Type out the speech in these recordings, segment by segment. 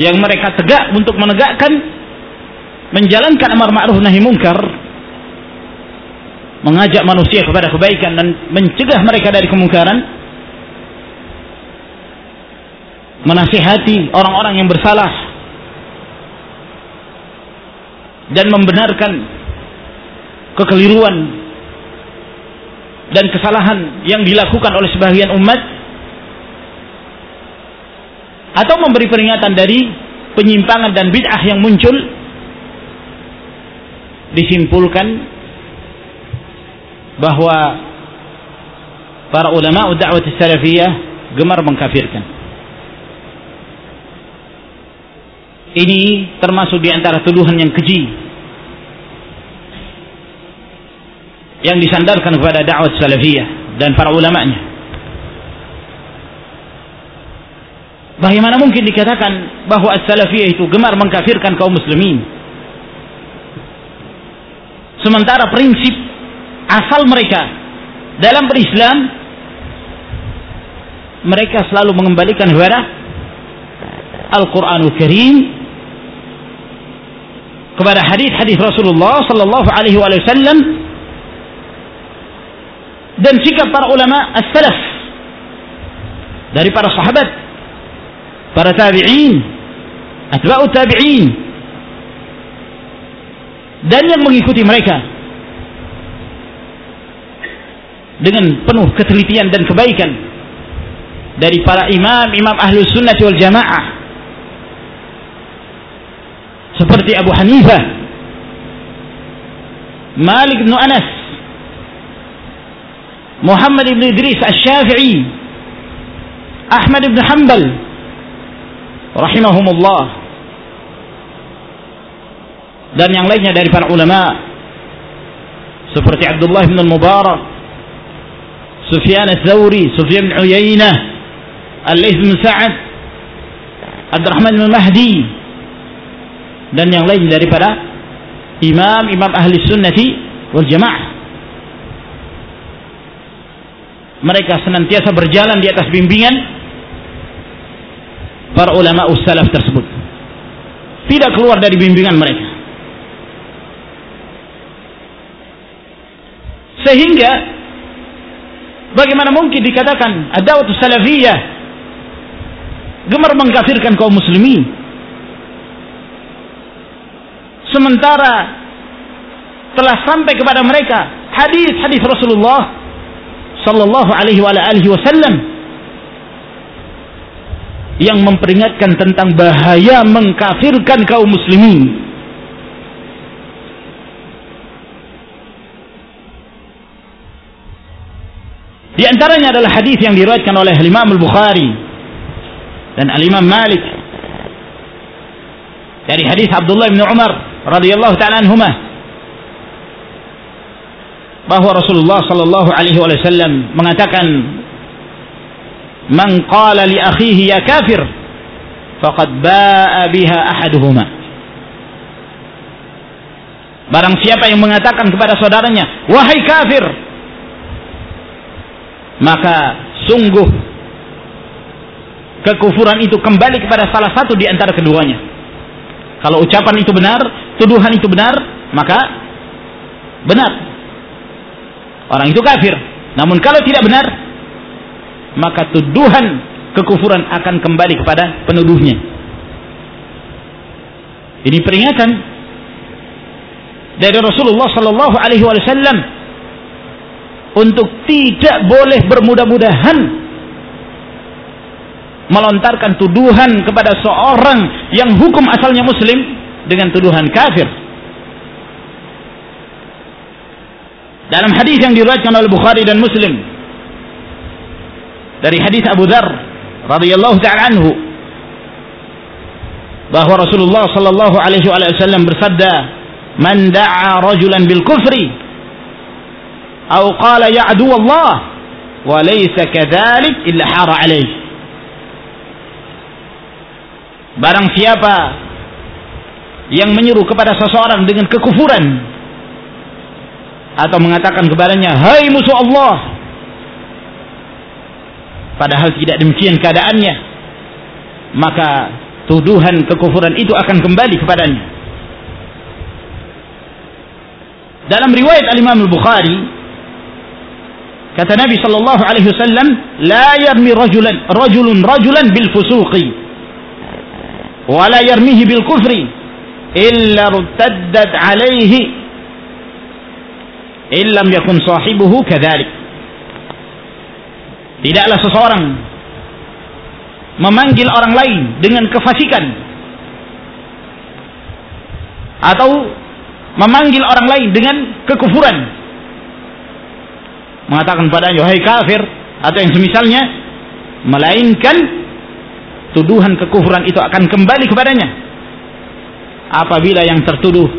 yang mereka tegak untuk menegakkan menjalankan amar ma'ruf nahi mungkar mengajak manusia kepada kebaikan dan mencegah mereka dari kemungkaran menasihati orang-orang yang bersalah dan membenarkan kekeliruan dan kesalahan yang dilakukan oleh sebagian umat atau memberi peringatan dari penyimpangan dan bid'ah yang muncul disimpulkan bahwa para ulama dakwah salafiyah gemar mengkafirkan. Ini termasuk di antara tuduhan yang keji yang disandarkan kepada dakwah salafiyah dan para ulamanya. Bagaimana mungkin dikatakan bahwa as-salafiyah itu gemar mengkafirkan kaum muslimin? Sementara prinsip asal mereka dalam berislam mereka selalu mengembalikan kepada Al-Qur'anul Karim kepada hadis-hadis Rasulullah sallallahu alaihi wasallam dan sikap para ulama as-salaf dari para sahabat para tabi'in, atba'u tabi'in. Dan yang mengikuti mereka. Dengan penuh ketelitian dan kebaikan. Dari para imam imam ahlu sunnah wal jamaah. Seperti Abu Hanifah. Malik bin Anas. Muhammad bin Idris Al-Syafi'i Ahmad bin Hanbal rahimahumullah. Dan yang lainnya dari para ulama. Seperti Abdullah bin Mubarak Sufyan al-Thawri Sufyan bin Uyainah Al-Layth bin Sa'ad Abdurrahman bin Mahdi. Dan yang lain daripada imam-imam ahli sunnati wal jamaah. Mereka senantiasa berjalan di atas bimbingan para ulama ussalaf tersebut. Tidak keluar dari bimbingan mereka. Sehingga bagaimana mungkin dikatakan adawat salafiyah gemar mengkafirkan kaum muslimin? Sementara telah sampai kepada mereka hadis-hadis Rasulullah sallallahu alaihi wasallam yang memperingatkan tentang bahaya mengkafirkan kaum muslimin. Di antaranya adalah hadis yang diriwayatkan oleh Imam Al-Bukhari dan Al-Imam Malik dari hadis Abdullah bin Umar radhiyallahu taala anhuma bahwa Rasulullah sallallahu alaihi wasallam mengatakan man qala li akhihi ya kafir faqad ba'a biha ahaduhuma. Barang siapa yang mengatakan kepada saudaranya wahai kafir maka sungguh kekufuran itu kembali kepada salah satu di antara keduanya. Kalau ucapan itu benar tuduhan itu benar maka benar. Orang itu kafir. Namun kalau tidak benar maka tuduhan kekufuran akan kembali kepada penuduhnya. Ini peringatan dari Rasulullah sallallahu alaihi wasallam untuk tidak boleh bermudah-mudahan melontarkan tuduhan kepada seorang yang hukum asalnya muslim dengan tuduhan kafir. Dalam hadis yang diriwayatkan oleh Bukhari dan Muslim dari hadis Abu Dzar radhiyallahu taala anhu bahwa Rasulullah sallallahu alaihi wasallam bersabda man da'a rajulan bil kufri atau qala ya'du Allah wa laysa kadzalik illa hara alaihi barang siapa yang menyuruh kepada seseorang dengan kekufuran atau mengatakan kepadanya hai musuh Allah padahal tidak demikian keadaannya maka tuduhan kekufuran itu akan kembali kepadanya. Dalam riwayat Al-Imam Al-Bukhari kata Nabi sallallahu alaihi wasallam, "La yarmi rajulan rajulun rajulan bil fusuqi wa la yarmihi bil kufri illa rtaddat alaihi illam yakun sahibuhu kadzalik." Tidaklah seseorang memanggil orang lain dengan kefasikan. Atau memanggil orang lain dengan kekufuran. Mengatakan padanya wahai kafir atau yang semisalnya melainkan tuduhan kekufuran itu akan kembali kepadanya. Apabila yang tertuduh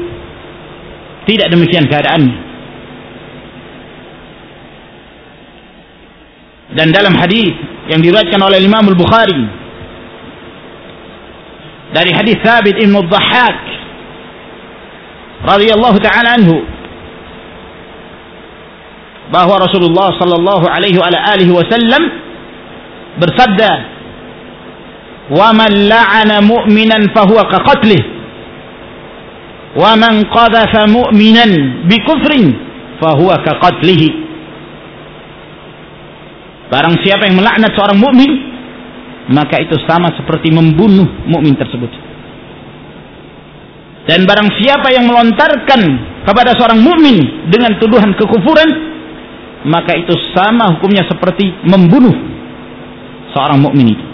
tidak demikian keadaannya dan dalam hadis yang diriwayatkan oleh Imam Al-Bukhari dari hadis Thabit Ibn Dhahhak radhiyallahu taala anhu bahwa Rasulullah sallallahu alaihi wa alihi wasallam bersabda wa man la'ana mu'minan fahuwa ka qatlih wa man qadhafa mu'minan bi kufrin fahuwa ka qatlihi Barang siapa yang melaknat seorang mukmin, maka itu sama seperti membunuh mukmin tersebut. Dan barang siapa yang melontarkan kepada seorang mukmin dengan tuduhan kekufuran, maka itu sama hukumnya seperti membunuh seorang mukmin itu.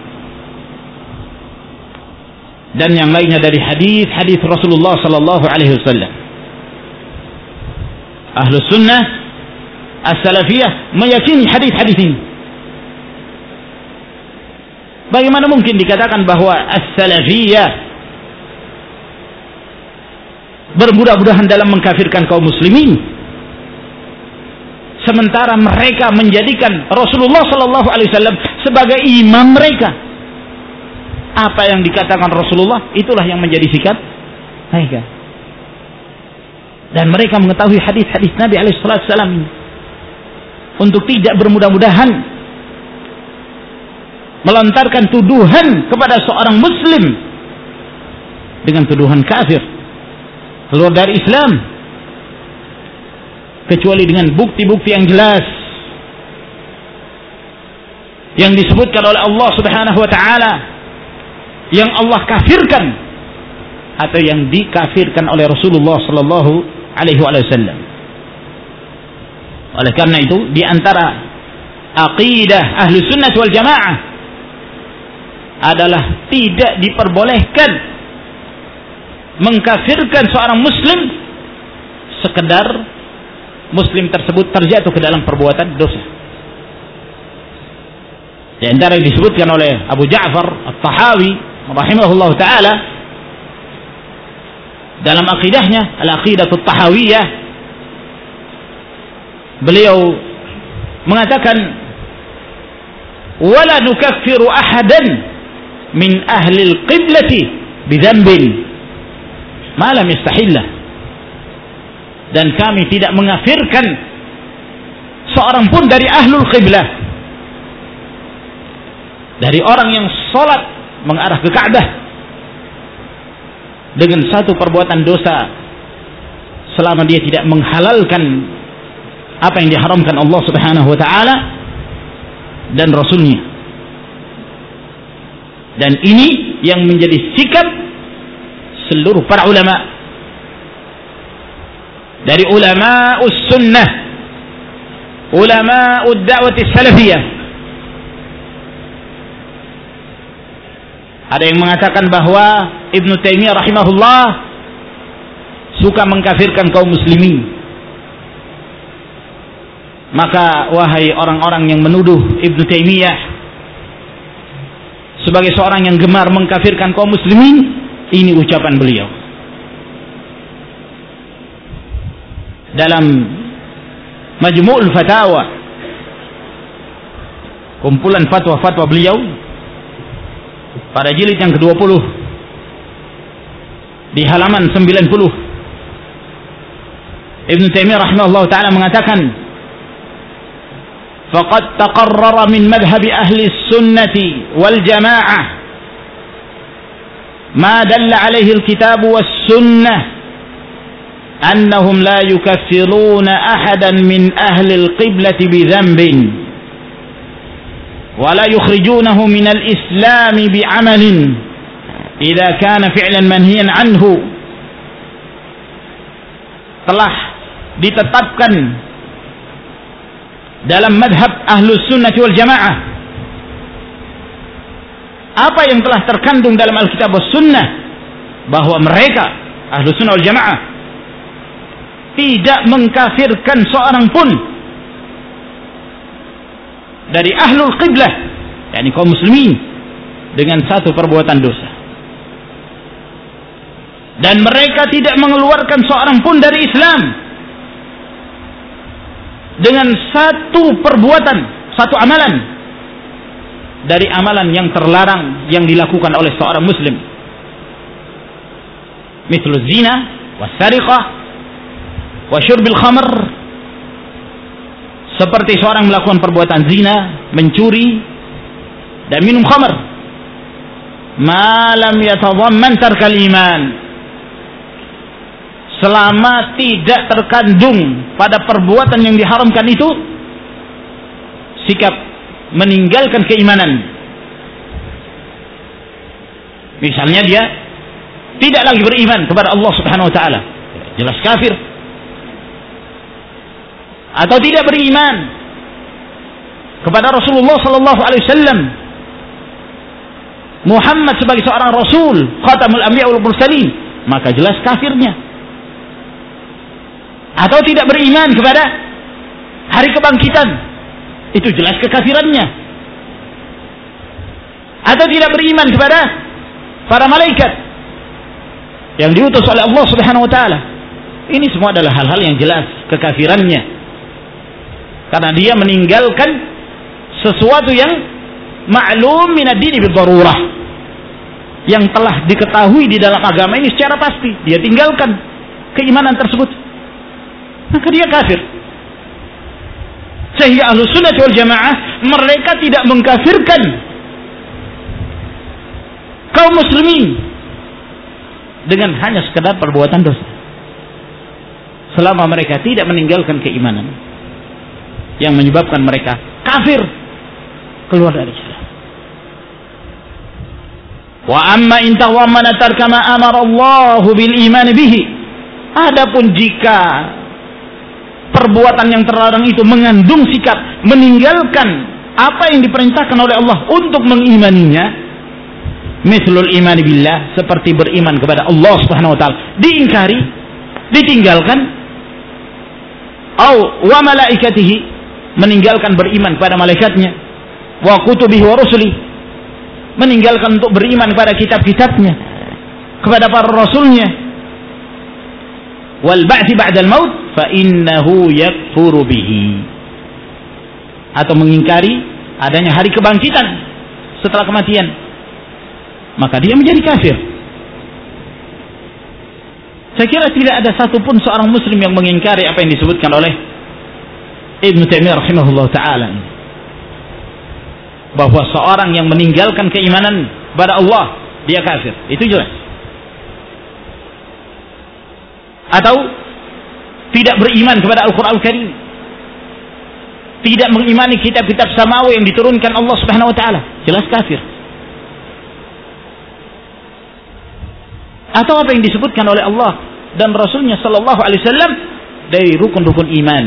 Dan yang lainnya dari hadis-hadis Rasulullah sallallahu alaihi wasallam. Ahlus sunnah as-salafiyah meyakini hadis-hadis ini Bagaimana mungkin dikatakan bahwa as-salafiyah bermudah-mudahan dalam mengkafirkan kaum muslimin? Sementara mereka menjadikan Rasulullah sallallahu alaihi wasallam sebagai imam mereka. Apa yang dikatakan Rasulullah itulah yang menjadi sikap mereka. Dan mereka mengetahui hadis-hadis Nabi alaihi wasallam untuk tidak bermudah-mudahan melontarkan tuduhan kepada seorang muslim dengan tuduhan kafir. Keluar dari Islam. Kecuali dengan bukti-bukti yang jelas. Yang disebutkan oleh Allah Subhanahu wa taala. Yang Allah kafirkan. Atau yang dikafirkan oleh Rasulullah sallallahu alaihi wasallam. Oleh karena itu di antara aqidah ahli sunnah wal jamaah adalah tidak diperbolehkan mengkafirkan seorang muslim sekedar muslim tersebut terjatuh ke dalam perbuatan dosa. Di antara yang disebutkan oleh Abu Ja'far At-Tahawi rahimahullah taala dalam akidahnya al-aqidah tahawiyah beliau mengatakan wala nukaffiru ahadan min ahli al-qiblati bidzambin ma lam yastahillah. Dan kami tidak mengafirkan seorang pun dari ahlul qiblah. Dari orang yang sholat mengarah ke Ka'bah. Dengan satu perbuatan dosa selama dia tidak menghalalkan apa yang diharamkan Allah Subhanahu wa taala dan rasulnya dan ini yang menjadi sikap seluruh para ulama. Dari ulama sunnah. Ulama dakwah salafiyah. Ada yang mengatakan bahwa Ibnu Taimiyah rahimahullah suka mengkafirkan kaum muslimin. Maka wahai orang-orang yang menuduh Ibnu Taimiyah sebagai seorang yang gemar mengkafirkan kaum muslimin ini ucapan beliau. Dalam Majmu'ul Fatawa kumpulan fatwa-fatwa beliau pada jilid yang ke-20 di halaman 90 Ibn Taimiyah rahimahullah taala mengatakan فقد تقرر من مذهب أهل السنة والجماعة dalla alaihi alkitab was sunnah أنهم لا يكفرون أحدا من أهل القبلة بذنب ولا يخرجونه من الإسلام بعمل إذا كان فعلا منهيا عنه. telah ditetapkan dalam madhab ahlu sunnah wal jamaah. Apa yang telah terkandung dalam Alkitab was sunnah bahwa mereka ahlu sunnah wal jamaah tidak mengkafirkan seorang pun dari ahlul qiblah yakni kaum muslimin dengan satu perbuatan dosa. Dan mereka tidak mengeluarkan seorang pun dari Islam dengan satu perbuatan satu amalan dari amalan yang terlarang yang dilakukan oleh seorang muslim misal zina wasariqah wasyurbil khamr seperti seorang melakukan perbuatan zina, mencuri dan minum khamr. Malam yatadhamman tarkal iman. Selama tidak terkandung pada perbuatan yang diharamkan itu sikap meninggalkan keimanan. Misalnya dia tidak lagi beriman kepada Allah Subhanahu wa taala. Jelas kafir atau tidak beriman kepada Rasulullah sallallahu alaihi wasallam Muhammad sebagai seorang rasul khatamul anbiya wal mursalin maka jelas kafirnya atau tidak beriman kepada hari kebangkitan. Itu jelas kekafirannya. Atau tidak beriman kepada para malaikat yang diutus oleh Allah Subhanahu wa taala. Ini semua adalah hal-hal yang jelas kekafirannya. Karena dia meninggalkan sesuatu yang maklum min ad-din darurah. Yang telah diketahui di dalam agama ini secara pasti. Dia tinggalkan keimanan tersebut maka dia kafir sehingga ahlu sunnah wal jamaah mereka tidak mengkafirkan kaum muslimin dengan hanya sekedar perbuatan dosa selama mereka tidak meninggalkan keimanan yang menyebabkan mereka kafir keluar dari Islam. Wa amma in tawammana tarkama amara Allah bil iman bihi. Adapun jika perbuatan yang terlarang itu mengandung sikap meninggalkan apa yang diperintahkan oleh Allah untuk mengimaninya, mislul iman billah seperti beriman kepada Allah Subhanahu wa taala. Diingkari ditinggalkan au wa malaikatihi meninggalkan beriman kepada malaikatnya wa kutubihi wa rusuli meninggalkan untuk beriman kepada kitab-kitabnya kepada para rasulnya. Wal ba'thi ba'dal maut fa innahu yakfuru bihi. Atau mengingkari adanya hari kebangkitan setelah kematian. Maka dia menjadi kafir. Saya kira tidak ada satupun seorang muslim yang mengingkari apa yang disebutkan oleh Ibn Taimiyah rahimahullah taala. Bahwa seorang yang meninggalkan keimanan pada Allah dia kafir. Itu jelas. Atau tidak beriman kepada Al-Quran Al-Karim tidak mengimani kitab-kitab samawi yang diturunkan Allah Subhanahu wa taala. Jelas kafir. Atau apa yang disebutkan oleh Allah dan Rasulnya Sallallahu Alaihi Wasallam dari rukun-rukun iman.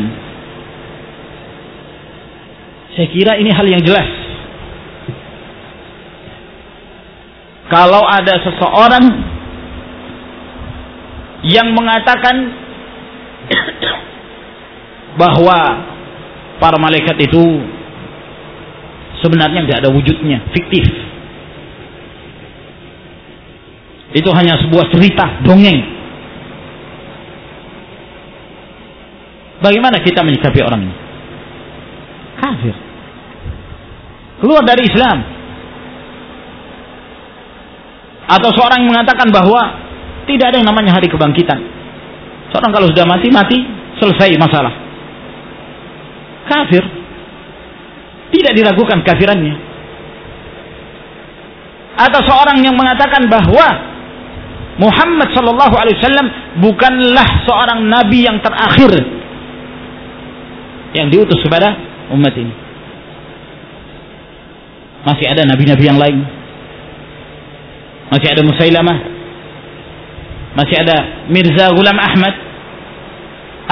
Saya kira ini hal yang jelas. Kalau ada seseorang yang mengatakan bahwa para malaikat itu sebenarnya tidak ada wujudnya, fiktif. Itu hanya sebuah cerita, dongeng. Bagaimana kita menyikapi orang ini? kafir. Keluar dari Islam. Atau seorang mengatakan bahwa tidak ada yang namanya hari kebangkitan. Seorang kalau sudah mati, mati, selesai masalah. Kafir. Tidak diragukan kafirannya. Atau seorang yang mengatakan bahwa Muhammad sallallahu alaihi wasallam bukanlah seorang nabi yang terakhir yang diutus kepada umat ini. Masih ada nabi-nabi yang lain. Masih ada Musailamah. Masih ada Mirza Ghulam Ahmad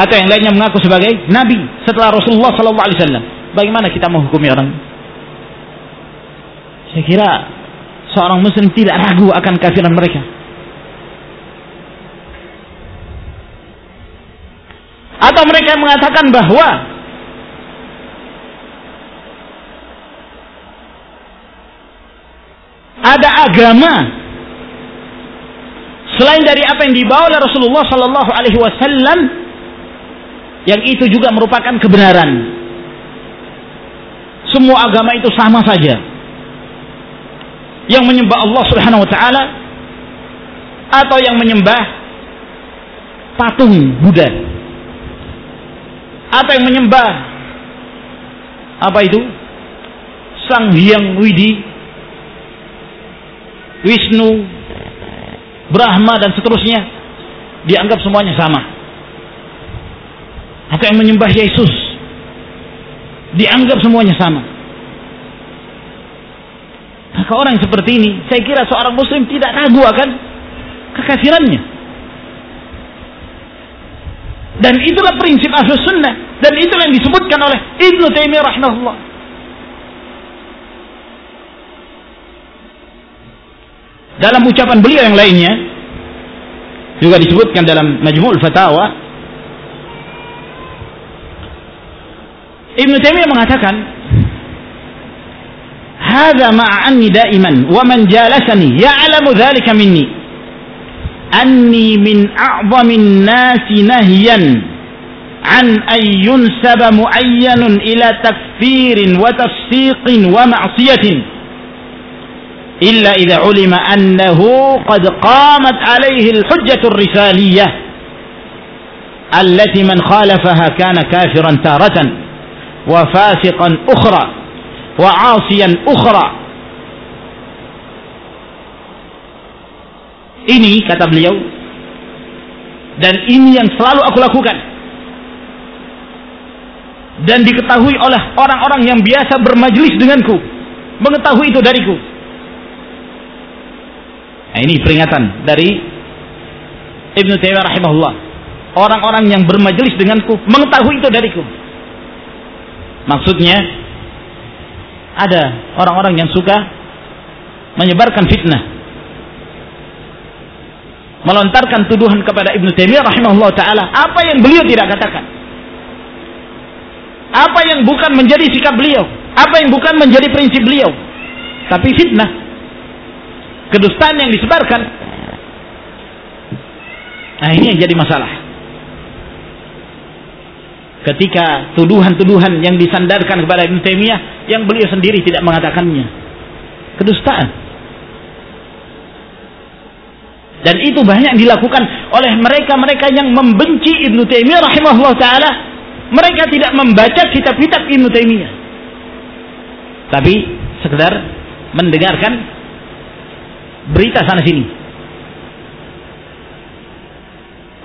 atau yang lainnya mengaku sebagai nabi setelah Rasulullah sallallahu alaihi wasallam. Bagaimana kita menghukumi orang? Saya kira seorang muslim tidak ragu akan kafiran mereka. Atau mereka mengatakan bahwa ada agama selain dari apa yang dibawa oleh Rasulullah Sallallahu Alaihi Wasallam yang itu juga merupakan kebenaran. Semua agama itu sama saja. Yang menyembah Allah Subhanahu wa taala atau yang menyembah patung Buddha atau yang menyembah apa itu Sang Hyang Widi Wisnu Brahma dan seterusnya dianggap semuanya sama atau yang menyembah Yesus dianggap semuanya sama. Maka orang seperti ini saya kira seorang muslim tidak ragu akan kekafirannya. Dan itulah prinsip ahlus sunnah dan itulah yang disebutkan oleh Ibnu Taimiyah rahimahullah. Dalam ucapan beliau yang lainnya juga disebutkan dalam Majmu'ul Fatawa Ibn Taimiyah mengatakan هذا مع أني دائما ومن جالسني يعلم ذلك مني أني من أعظم الناس نهيا عن أن ينسب معين إلى تكفير وتفسيق ومعصية إلا إذا علم أنه قد قامت عليه الحجة الرسالية التي من خالفها كان wa fasiqan ukhra. Wa 'asiyan ukhra. Ini kata beliau dan ini yang selalu aku lakukan. Dan diketahui oleh orang-orang yang biasa bermajlis denganku mengetahui itu dariku. Nah, ini peringatan dari Ibnu Taimiyah rahimahullah. Orang-orang yang bermajlis denganku mengetahui itu dariku. Maksudnya ada orang-orang yang suka menyebarkan fitnah. Melontarkan tuduhan kepada Ibnu Taimiyah rahimahullah taala apa yang beliau tidak katakan. Apa yang bukan menjadi sikap beliau, apa yang bukan menjadi prinsip beliau. Tapi fitnah. Kedustaan yang disebarkan. Nah, ini yang jadi masalah ketika tuduhan-tuduhan yang disandarkan kepada Ibn Taimiyah yang beliau sendiri tidak mengatakannya. Kedustaan. Dan itu banyak dilakukan oleh mereka-mereka yang membenci Ibn Taimiyah rahimahullah taala. Mereka tidak membaca kitab-kitab Ibn Taimiyah. Tapi sekedar mendengarkan berita sana sini.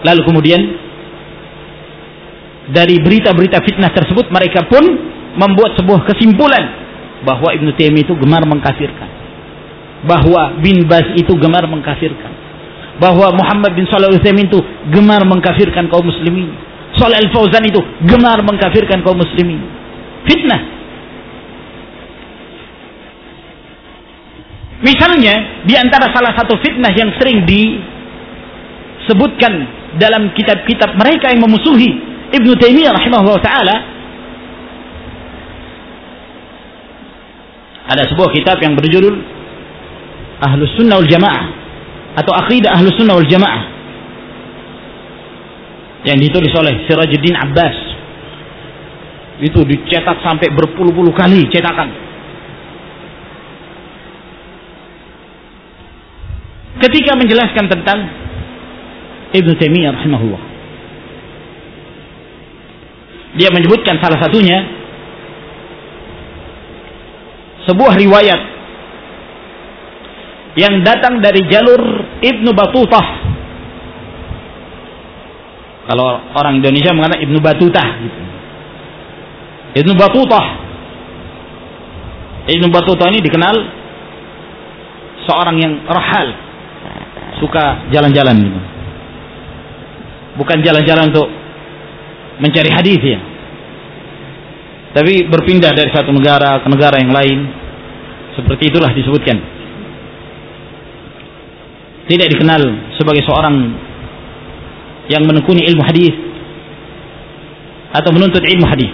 Lalu kemudian dari berita-berita fitnah tersebut mereka pun membuat sebuah kesimpulan bahwa Ibnu Taimiyah itu gemar mengkafirkan. Bahwa bin Bas itu gemar mengkafirkan. Bahwa Muhammad bin Shalih Utsaimin itu gemar mengkafirkan kaum muslimin. Shalih Al Fauzan itu gemar mengkafirkan kaum muslimin. Fitnah. Misalnya di antara salah satu fitnah yang sering disebutkan dalam kitab-kitab mereka yang memusuhi Ibnu Taimiyah rahimahullah taala ada sebuah kitab yang berjudul Ahlus Sunnah wal Jamaah atau Aqidah Ahlus Sunnah wal Jamaah yang ditulis oleh Sirajuddin Abbas. Itu dicetak sampai berpuluh-puluh kali cetakan. Ketika menjelaskan tentang Ibnu Taimiyah rahimahullah dia menyebutkan salah satunya sebuah riwayat yang datang dari jalur Ibnu Batutah. Kalau orang Indonesia mengatakan Ibnu Batutah gitu. Ibnu Batutah. Ibnu Batutah ini dikenal seorang yang rahal, suka jalan-jalan gitu. Bukan jalan-jalan untuk mencari hadis ya. Tapi berpindah dari satu negara ke negara yang lain. Seperti itulah disebutkan. Tidak dikenal sebagai seorang yang menekuni ilmu hadis atau menuntut ilmu hadis.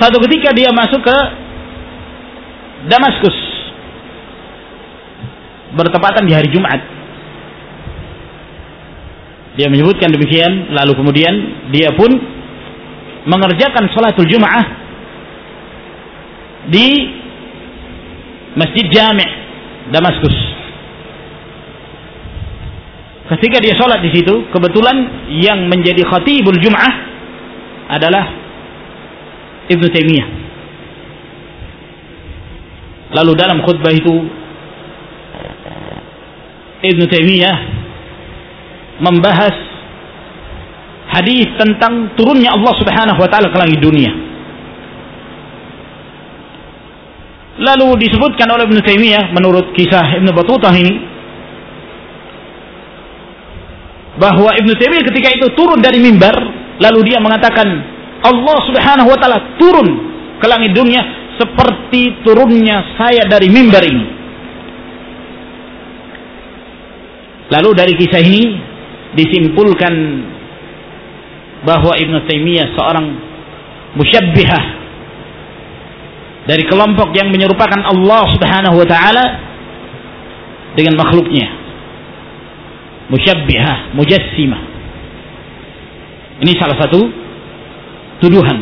Satu ketika dia masuk ke Damaskus bertepatan di hari Jumat. Dia menyebutkan demikian, lalu kemudian dia pun mengerjakan sholatul Jumat di Masjid Jami' Damaskus. Ketika dia sholat di situ, kebetulan yang menjadi khatibul Jum'ah adalah Ibnu Taimiyah. Lalu dalam khutbah itu Ibnu Taimiyah membahas hadis tentang turunnya Allah Subhanahu wa taala ke langit dunia. Lalu disebutkan oleh Ibnu Taimiyah menurut kisah Ibnu Battutah ini bahwa Ibnu Taimiyah ketika itu turun dari mimbar lalu dia mengatakan Allah Subhanahu wa taala turun ke langit dunia seperti turunnya saya dari mimbar ini. Lalu dari kisah ini disimpulkan bahwa Ibnu Taimiyah seorang musyabbihah dari kelompok yang menyerupakan Allah Subhanahu wa taala dengan makhluknya. Musyabbihah, mujassimah. Ini salah satu tuduhan.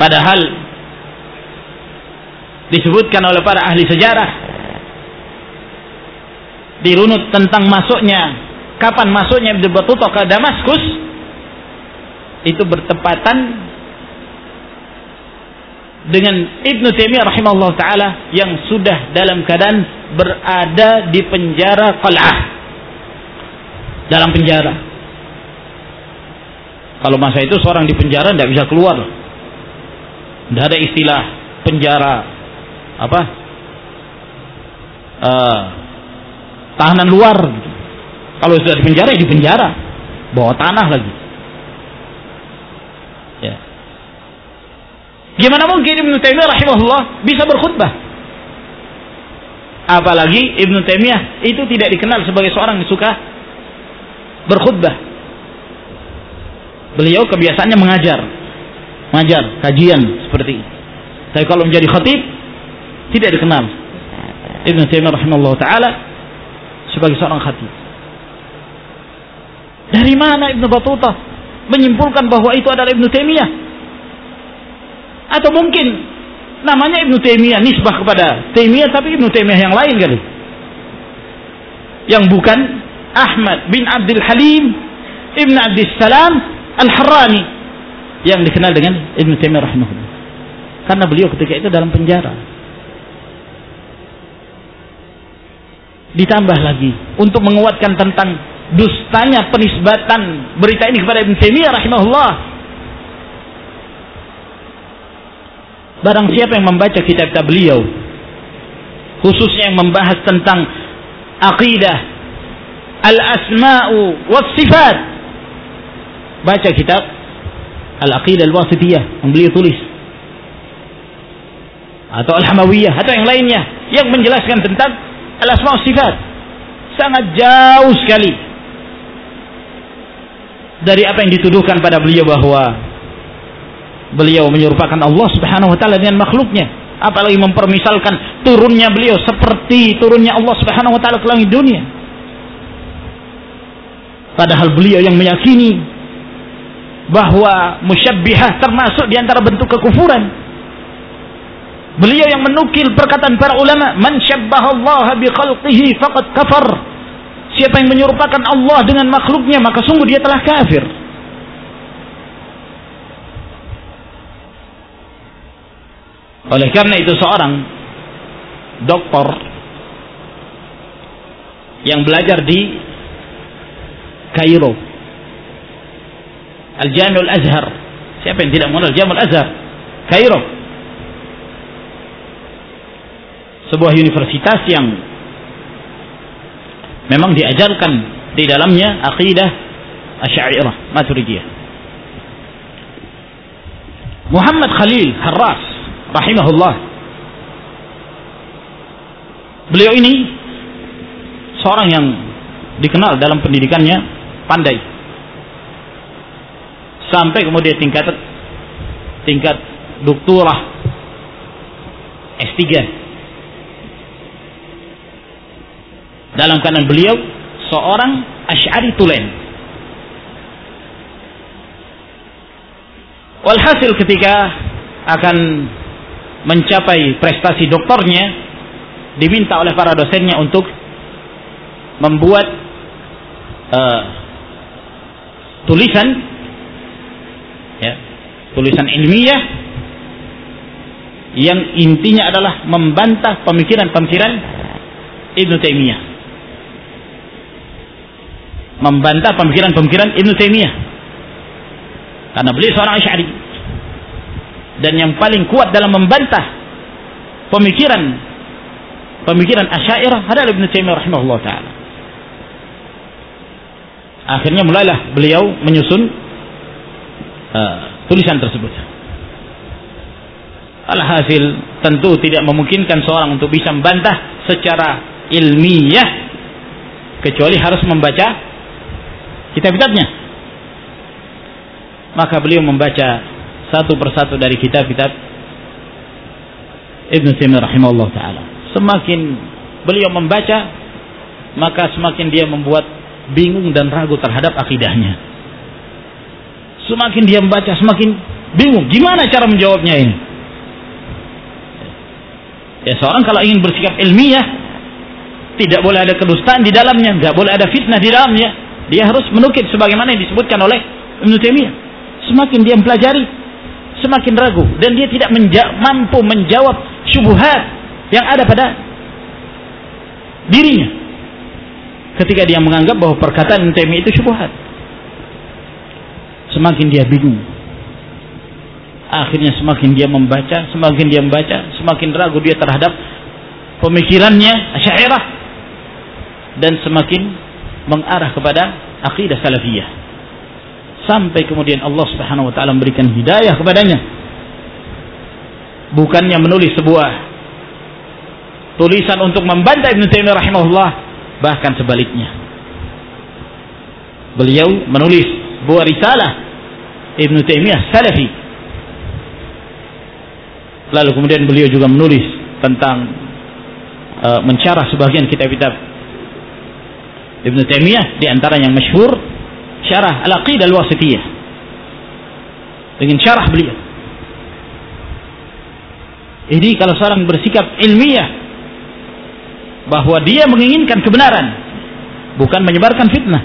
Padahal disebutkan oleh para ahli sejarah dirunut tentang masuknya kapan masuknya Ibnu Battuta ke Damaskus itu bertepatan dengan Ibnu Taimiyah rahimahullah taala yang sudah dalam keadaan berada di penjara qal'ah. Dalam penjara. Kalau masa itu seorang di penjara tidak bisa keluar. Tidak ada istilah penjara apa? Uh, tahanan luar gitu. Kalau sudah di penjara, ya di penjara. Bawa tanah lagi. Ya. Gimana mungkin Ibnu Taimiyah rahimahullah bisa berkhutbah? Apalagi Ibnu Taimiyah itu tidak dikenal sebagai seorang yang suka berkhutbah. Beliau kebiasaannya mengajar. Mengajar, kajian seperti ini. Tapi kalau menjadi khatib tidak dikenal. Ibnu Taimiyah rahimahullah taala sebagai seorang khatib. Dari mana Ibnu Battuta menyimpulkan bahwa itu adalah Ibnu Taimiyah? Atau mungkin namanya Ibnu Taimiyah nisbah kepada Taimiyah tapi Ibnu Taimiyah yang lain kali. Yang bukan Ahmad bin Abdul Halim Ibn Abdul Salam Al-Harrani yang dikenal dengan Ibnu Taimiyah rahimahullah. Karena beliau ketika itu dalam penjara. Ditambah lagi untuk menguatkan tentang dustanya penisbatan berita ini kepada Ibn Taimiyah rahimahullah. Barang siapa yang membaca kitab-kitab beliau, khususnya yang membahas tentang aqidah, al-asma'u was sifat. Baca kitab Al-Aqidah Al-Wasitiyah yang beliau tulis. Atau Al-Hamawiyah atau yang lainnya yang menjelaskan tentang al-asma'u sifat. Sangat jauh sekali dari apa yang dituduhkan pada beliau bahwa beliau menyerupakan Allah Subhanahu wa taala dengan makhluknya. Apalagi mempermisalkan turunnya beliau seperti turunnya Allah Subhanahu wa taala ke langit dunia. Padahal beliau yang meyakini bahwa musyabbihah termasuk di antara bentuk kekufuran beliau yang menukil perkataan para ulama man syabbaha Allah bi khalqihi faqad kafar. Siapa yang menyerupakan Allah dengan makhluknya maka sungguh dia telah kafir. Oleh karena itu seorang doktor yang belajar di Kairo Al-Jami'ul Azhar. Siapa yang tidak mengenal Jami'ul Azhar? Kairo sebuah universitas yang memang diajarkan di dalamnya akidah Asy'ariyah Maturidiyah. Muhammad Khalil Harras rahimahullah. Beliau ini seorang yang dikenal dalam pendidikannya pandai. Sampai kemudian tingkat tingkat doktorah S3 dalam kanan beliau seorang Asy'ari tulen. Walhasil ketika akan mencapai prestasi doktornya diminta oleh para dosennya untuk membuat uh, tulisan ya, tulisan ilmiah yang intinya adalah membantah pemikiran-pemikiran Ibnu Taimiyah membantah pemikiran-pemikiran Ibn Taimiyah. Karena beliau seorang Asy'ari. Dan yang paling kuat dalam membantah pemikiran pemikiran Asy'ariyah adalah Ibn Taimiyah rahimahullah taala. Akhirnya mulailah beliau menyusun uh, tulisan tersebut. Alhasil tentu tidak memungkinkan seorang untuk bisa membantah secara ilmiah kecuali harus membaca kitab-kitabnya. Maka beliau membaca satu persatu dari kitab-kitab Ibn Taimiyah rahimahullah taala. Semakin beliau membaca, maka semakin dia membuat bingung dan ragu terhadap akidahnya. Semakin dia membaca, semakin bingung. Gimana cara menjawabnya ini? Ya seorang kalau ingin bersikap ilmiah, tidak boleh ada kedustaan di dalamnya, nggak boleh ada fitnah di dalamnya, dia harus menukil sebagaimana yang disebutkan oleh Ibnu Taimiyah. Semakin dia mempelajari, semakin ragu dan dia tidak menja mampu menjawab syubhat yang ada pada dirinya. Ketika dia menganggap bahwa perkataan Ibnu Taimiyah itu syubhat. Semakin dia bingung. Akhirnya semakin dia membaca, semakin dia membaca, semakin ragu dia terhadap pemikirannya Asy'ariyah dan semakin mengarah kepada akidah salafiyah. Sampai kemudian Allah Subhanahu wa taala memberikan hidayah kepadanya. Bukannya menulis sebuah tulisan untuk membantah Ibnu Taimiyah rahimahullah bahkan sebaliknya. Beliau menulis sebuah risalah Ibnu Taimiyah salafi. Lalu kemudian beliau juga menulis tentang uh, mencarah sebagian kitab-kitab Ibn Taimiyah di antara yang masyhur syarah Al-Aqidah Al-Wasitiyah. Dengan syarah beliau. Jadi kalau seorang bersikap ilmiah bahwa dia menginginkan kebenaran bukan menyebarkan fitnah.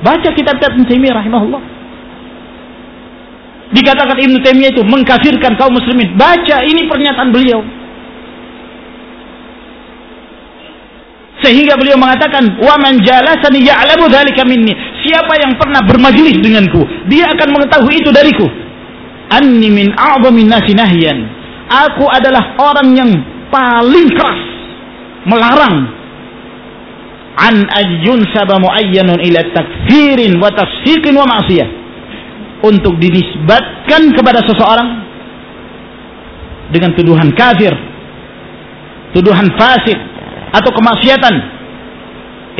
Baca kitab-kitab Ibn Taimiyah rahimahullah. Dikatakan Ibn Taimiyah itu mengkafirkan kaum muslimin. Baca ini pernyataan beliau. Sehingga beliau mengatakan, "Wa man jalasani ya'lamu dzalika minni." Siapa yang pernah bermajlis denganku, dia akan mengetahui itu dariku. Anni min a'zamin nasi nahyan. Aku adalah orang yang paling keras melarang an ajun saba muayyanun ila takfirin wa tafsiqin wa ma'siyah untuk dinisbatkan kepada seseorang dengan tuduhan kafir tuduhan fasik atau kemaksiatan.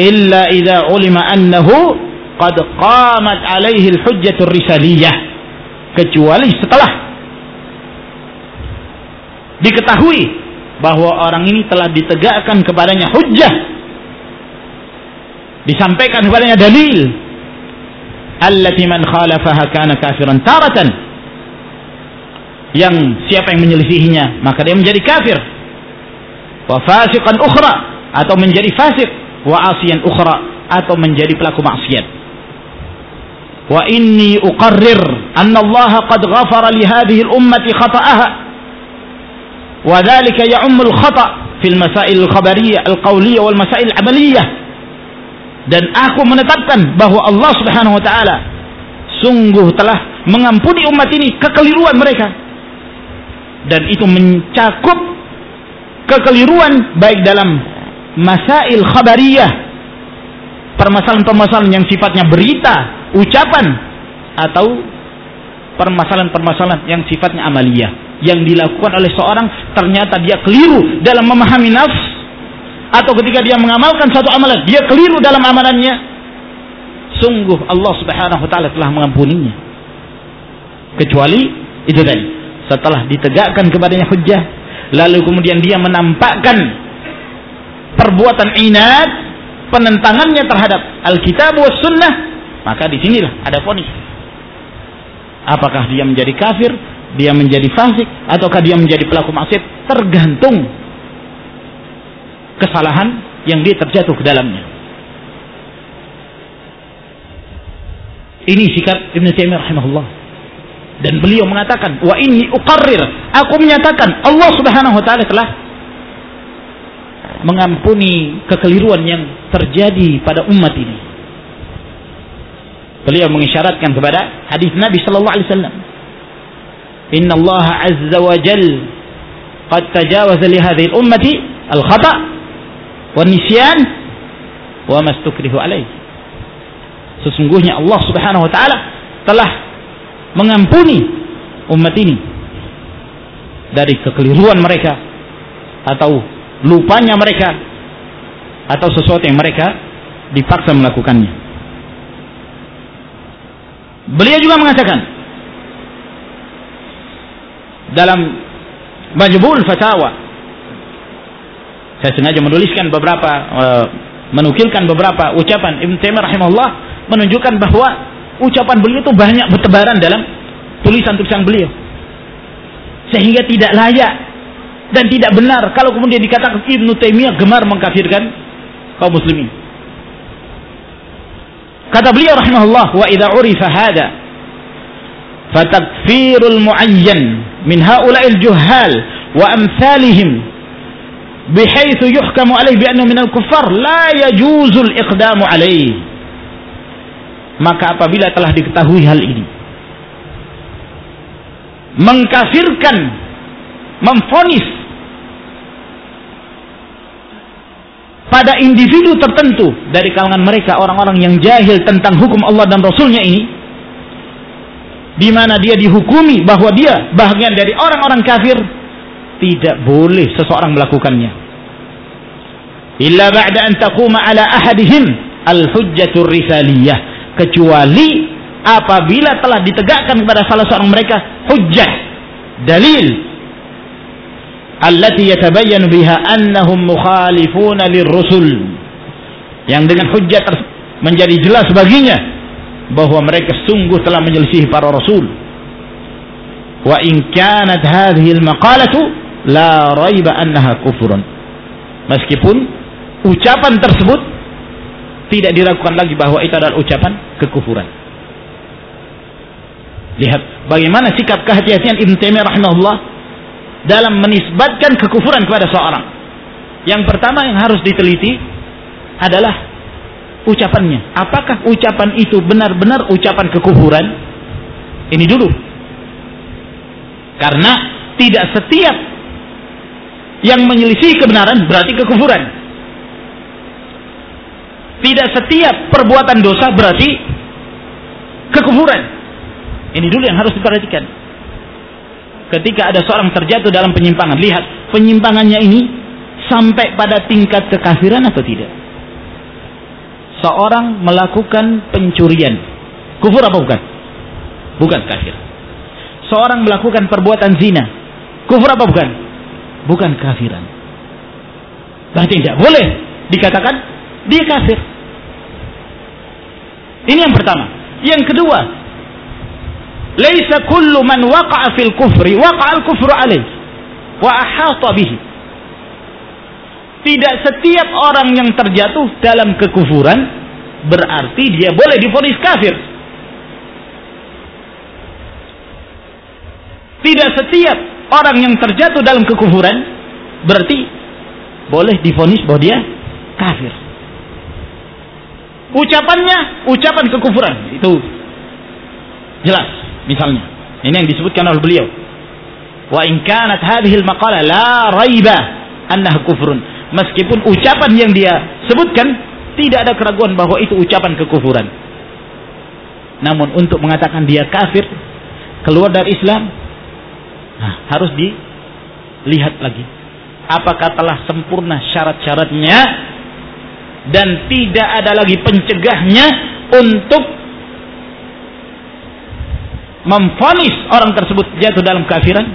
Illa idza ulima annahu qad qamat alaihi al-hujjatur risaliyah. Kecuali setelah diketahui bahwa orang ini telah ditegakkan kepadanya hujjah disampaikan kepadanya dalil allati man khalafaha kana kafiran taratan yang siapa yang menyelisihinya maka dia menjadi kafir wa fasiqan ukhra atau menjadi fasik. Wa asiyan ukhra atau menjadi pelaku maksiat. Wa inni uqarrir anna Allah qad ghafara li hadhihi al-ummati khata'aha. Wa dhalika ya'ummu al-khata' fil masail khabariyah al-qauliyah wal masail amaliyah dan aku menetapkan bahwa Allah Subhanahu wa taala sungguh telah mengampuni umat ini kekeliruan mereka. Dan itu mencakup kekeliruan baik dalam masail khabariyah permasalahan-permasalahan yang sifatnya berita ucapan atau permasalahan-permasalahan yang sifatnya amaliyah. Yang dilakukan oleh seorang ternyata dia keliru dalam memahami nafs atau ketika dia mengamalkan satu amalan dia keliru dalam amalannya sungguh Allah Subhanahu wa taala telah mengampuninya. Kecuali itu tadi setelah ditegakkan kepadanya hujjah lalu kemudian dia menampakkan perbuatan inat penentangannya terhadap Alkitab was sunnah maka di sinilah ada ponis apakah dia menjadi kafir dia menjadi fasik ataukah dia menjadi pelaku maksiat tergantung kesalahan yang dia terjatuh ke dalamnya. Ini sikap Ibn Taimiyah rahimahullah dan beliau mengatakan wa ini uqarrir. Aku menyatakan Allah Subhanahu wa taala telah mengampuni kekeliruan yang terjadi pada umat ini. Beliau mengisyaratkan kepada hadis Nabi sallallahu alaihi wasallam Inna Allah azza wa jal qad tajawaza li hadhihi ummati al khata wa nisyan wa mastukrihu alaihi. Sesungguhnya Allah Subhanahu wa taala telah mengampuni umat ini dari kekeliruan mereka atau lupanya mereka atau sesuatu yang mereka dipaksa melakukannya. Beliau juga mengatakan dalam Majbul Fatawa. Saya sengaja menuliskan beberapa uh, menukilkan beberapa ucapan Ibn Taimiyah rahimahullah menunjukkan bahwa ucapan beliau itu banyak bertebaran dalam tulisan-tulisan beliau. Sehingga tidak layak dan tidak benar kalau kemudian dikatakan Ibn Taimiyah gemar mengkafirkan kaum muslimin. Kata beliau rahimahullah wa idza urifa hada fatakfirul muayyan min haula'il juhal wa amsalihim بحيث يحكم عليه بأنه من الكفار لا يجوز الإقدام عليه maka apabila telah diketahui hal ini mengkafirkan memfonis pada individu tertentu dari kalangan mereka orang-orang yang jahil tentang hukum Allah dan Rasulnya ini di mana dia dihukumi bahwa dia bagian dari orang-orang kafir tidak boleh seseorang melakukannya. Illa ba'da an taquma ala ahadihim al-hujjatur risaliyah kecuali apabila telah ditegakkan kepada salah seorang mereka hujjah dalil allati yatabayyanu biha annahum mukhalifuna lirrusul yang dengan hujjah menjadi jelas baginya bahwa mereka sungguh telah menyelisihi para rasul. Wa in kanat hadhihi al-maqalatu la raiba annaha kufrun. Meskipun ucapan tersebut tidak diragukan lagi bahwa itu adalah ucapan kekufuran. Lihat bagaimana sikap kehati-hatian Ibn Taimiyah rahimahullah dalam menisbatkan kekufuran kepada seorang. Yang pertama yang harus diteliti adalah ucapannya. Apakah ucapan itu benar-benar ucapan kekufuran? Ini dulu. Karena tidak setiap yang menyelisih kebenaran berarti kekufuran. Tidak setiap perbuatan dosa berarti kekufuran. Ini dulu yang harus diperhatikan. Ketika ada seorang terjatuh dalam penyimpangan, lihat penyimpangannya ini sampai pada tingkat kekafiran atau tidak seorang melakukan pencurian. Kufur apa bukan? Bukan kafir. Seorang melakukan perbuatan zina. Kufur apa bukan? Bukan kafiran. Berarti tidak boleh dikatakan dia kafir. Ini yang pertama. Yang kedua, laisa kullu man waqa'a fil kufri waqa'a al-kufru alaih wa ahata bihi. Tidak setiap orang yang terjatuh dalam kekufuran berarti dia boleh difonis kafir. Tidak setiap orang yang terjatuh dalam kekufuran berarti boleh difonis bahwa dia kafir. Ucapannya ucapan kekufuran itu jelas misalnya. Ini yang disebutkan oleh beliau. Wa in kanat hadhihi al-maqala la raiba annaha kufrun. Meskipun ucapan yang dia sebutkan tidak ada keraguan bahwa itu ucapan kekufuran. Namun untuk mengatakan dia kafir, keluar dari Islam, nah, harus dilihat lagi. Apakah telah sempurna syarat-syaratnya dan tidak ada lagi pencegahnya untuk memfonis orang tersebut jatuh dalam kafiran.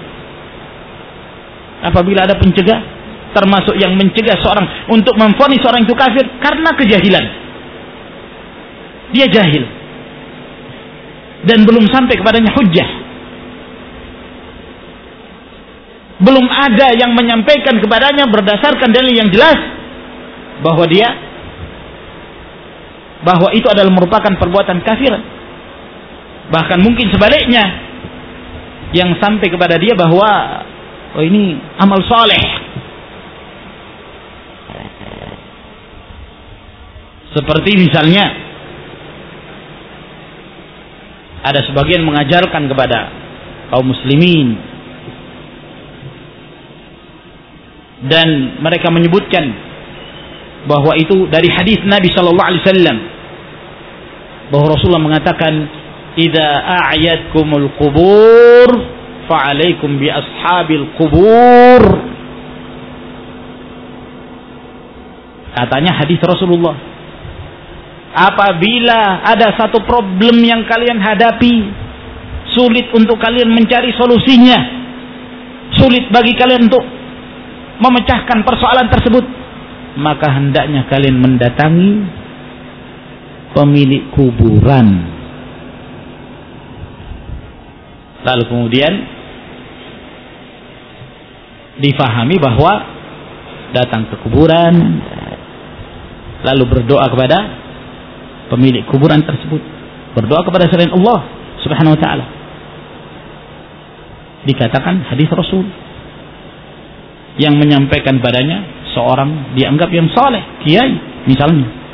Apabila ada pencegah termasuk yang mencegah seorang untuk memfonis seorang itu kafir karena kejahilan. Dia jahil. Dan belum sampai kepadanya hujjah. Belum ada yang menyampaikan kepadanya berdasarkan dalil yang jelas bahwa dia bahwa itu adalah merupakan perbuatan kafir. Bahkan mungkin sebaliknya yang sampai kepada dia bahwa oh ini amal soleh. Seperti misalnya ada sebagian mengajarkan kepada kaum muslimin dan mereka menyebutkan bahwa itu dari hadis Nabi Shallallahu Alaihi Wasallam bahwa Rasulullah mengatakan idza a'yadkumul qubur fa'alaikum bi ashabil qubur. Katanya hadis Rasulullah. Apabila ada satu problem yang kalian hadapi sulit untuk kalian mencari solusinya sulit bagi kalian untuk memecahkan persoalan tersebut maka hendaknya kalian mendatangi pemilik kuburan. Lalu kemudian difahami bahwa datang ke kuburan lalu berdoa kepada pemilik kuburan tersebut, berdoa kepada selain Allah Subhanahu wa taala. Dikatakan hadis Rasul yang menyampaikan padanya seorang dianggap yang soleh, kiai misalnya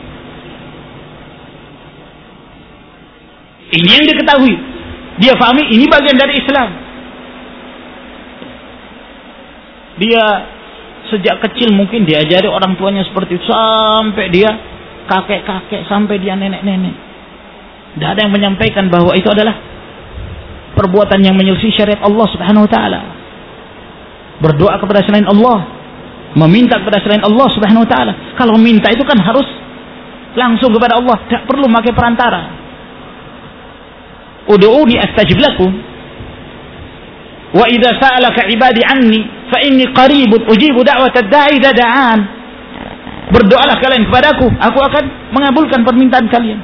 Ini yang diketahui. Dia fahami ini bagian dari Islam. Dia sejak kecil mungkin diajari orang tuanya seperti itu sampai dia kakek-kakek sampai dia nenek-nenek. Tidak ada yang menyampaikan bahwa itu adalah perbuatan yang menyelisih syariat Allah Subhanahu wa taala. Berdoa kepada selain Allah, meminta kepada selain Allah Subhanahu wa taala. Kalau minta itu kan harus langsung kepada Allah, tidak perlu pakai perantara. Udu'uni astajib lakum. Wa idza sa'alaka ibadi anni fa inni qaribun ujibu da'watad da'i da'an. Berdoalah kalian kepadaku, aku akan mengabulkan permintaan kalian.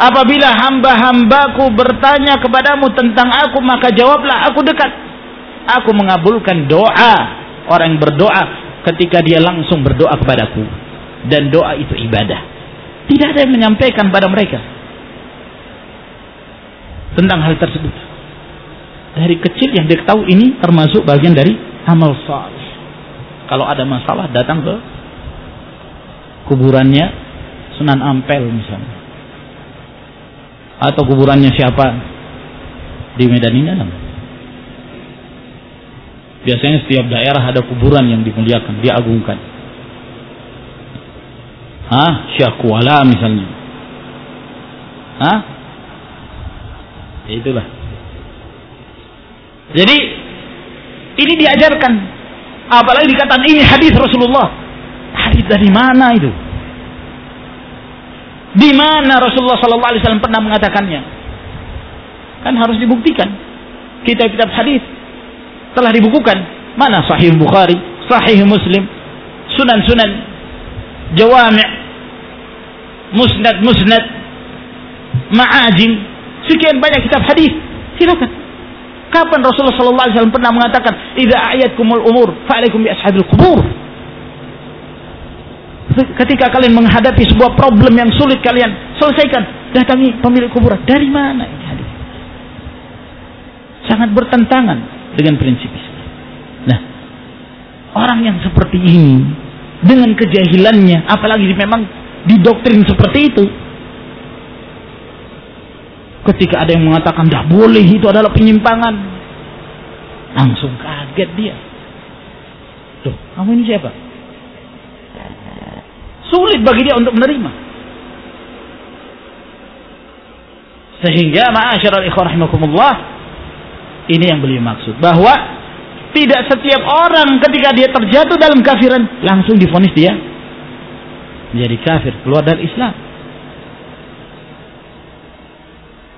Apabila hamba-hambaku bertanya kepadamu tentang aku, maka jawablah aku dekat. Aku mengabulkan doa orang yang berdoa ketika dia langsung berdoa kepadaku. Dan doa itu ibadah. Tidak ada yang menyampaikan pada mereka tentang hal tersebut. Dari kecil yang dia tahu ini termasuk bagian dari amal saleh. Kalau ada masalah datang ke kuburannya Sunan Ampel misalnya. Atau kuburannya siapa di Medan ini kan? Biasanya setiap daerah ada kuburan yang dimuliakan, diagungkan. Hah? Syekh Kuala misalnya. Hah? Ya, itulah. Jadi ini diajarkan. Apalagi dikatakan ini hadis Rasulullah. Hadis dari mana itu? Di mana Rasulullah Sallallahu Alaihi Wasallam pernah mengatakannya? Kan harus dibuktikan. Kitab-kitab hadis telah dibukukan. Mana Sahih Bukhari, Sahih Muslim, Sunan-Sunan, Jawami', Musnad-Musnad, Ma'ajim, Sekian banyak kitab hadis. Silakan. Kapan Rasulullah sallallahu alaihi wasallam pernah mengatakan, "Idza ayatkumul umur, fa'alaikum bi ashabil qubur." Ketika kalian menghadapi sebuah problem yang sulit kalian selesaikan, datangi pemilik kuburan. Dari mana ini hadis? Sangat bertentangan dengan prinsip Islam. Nah, orang yang seperti ini dengan kejahilannya, apalagi memang didoktrin seperti itu. Ketika ada yang mengatakan tidak boleh itu adalah penyimpangan, langsung kaget dia. Tuh, kamu ini siapa? Sulit bagi dia untuk menerima. Sehingga ma'asyiral ikhwan rahimakumullah ini yang beliau maksud bahwa tidak setiap orang ketika dia terjatuh dalam kafiran langsung difonis dia menjadi kafir, keluar dari Islam.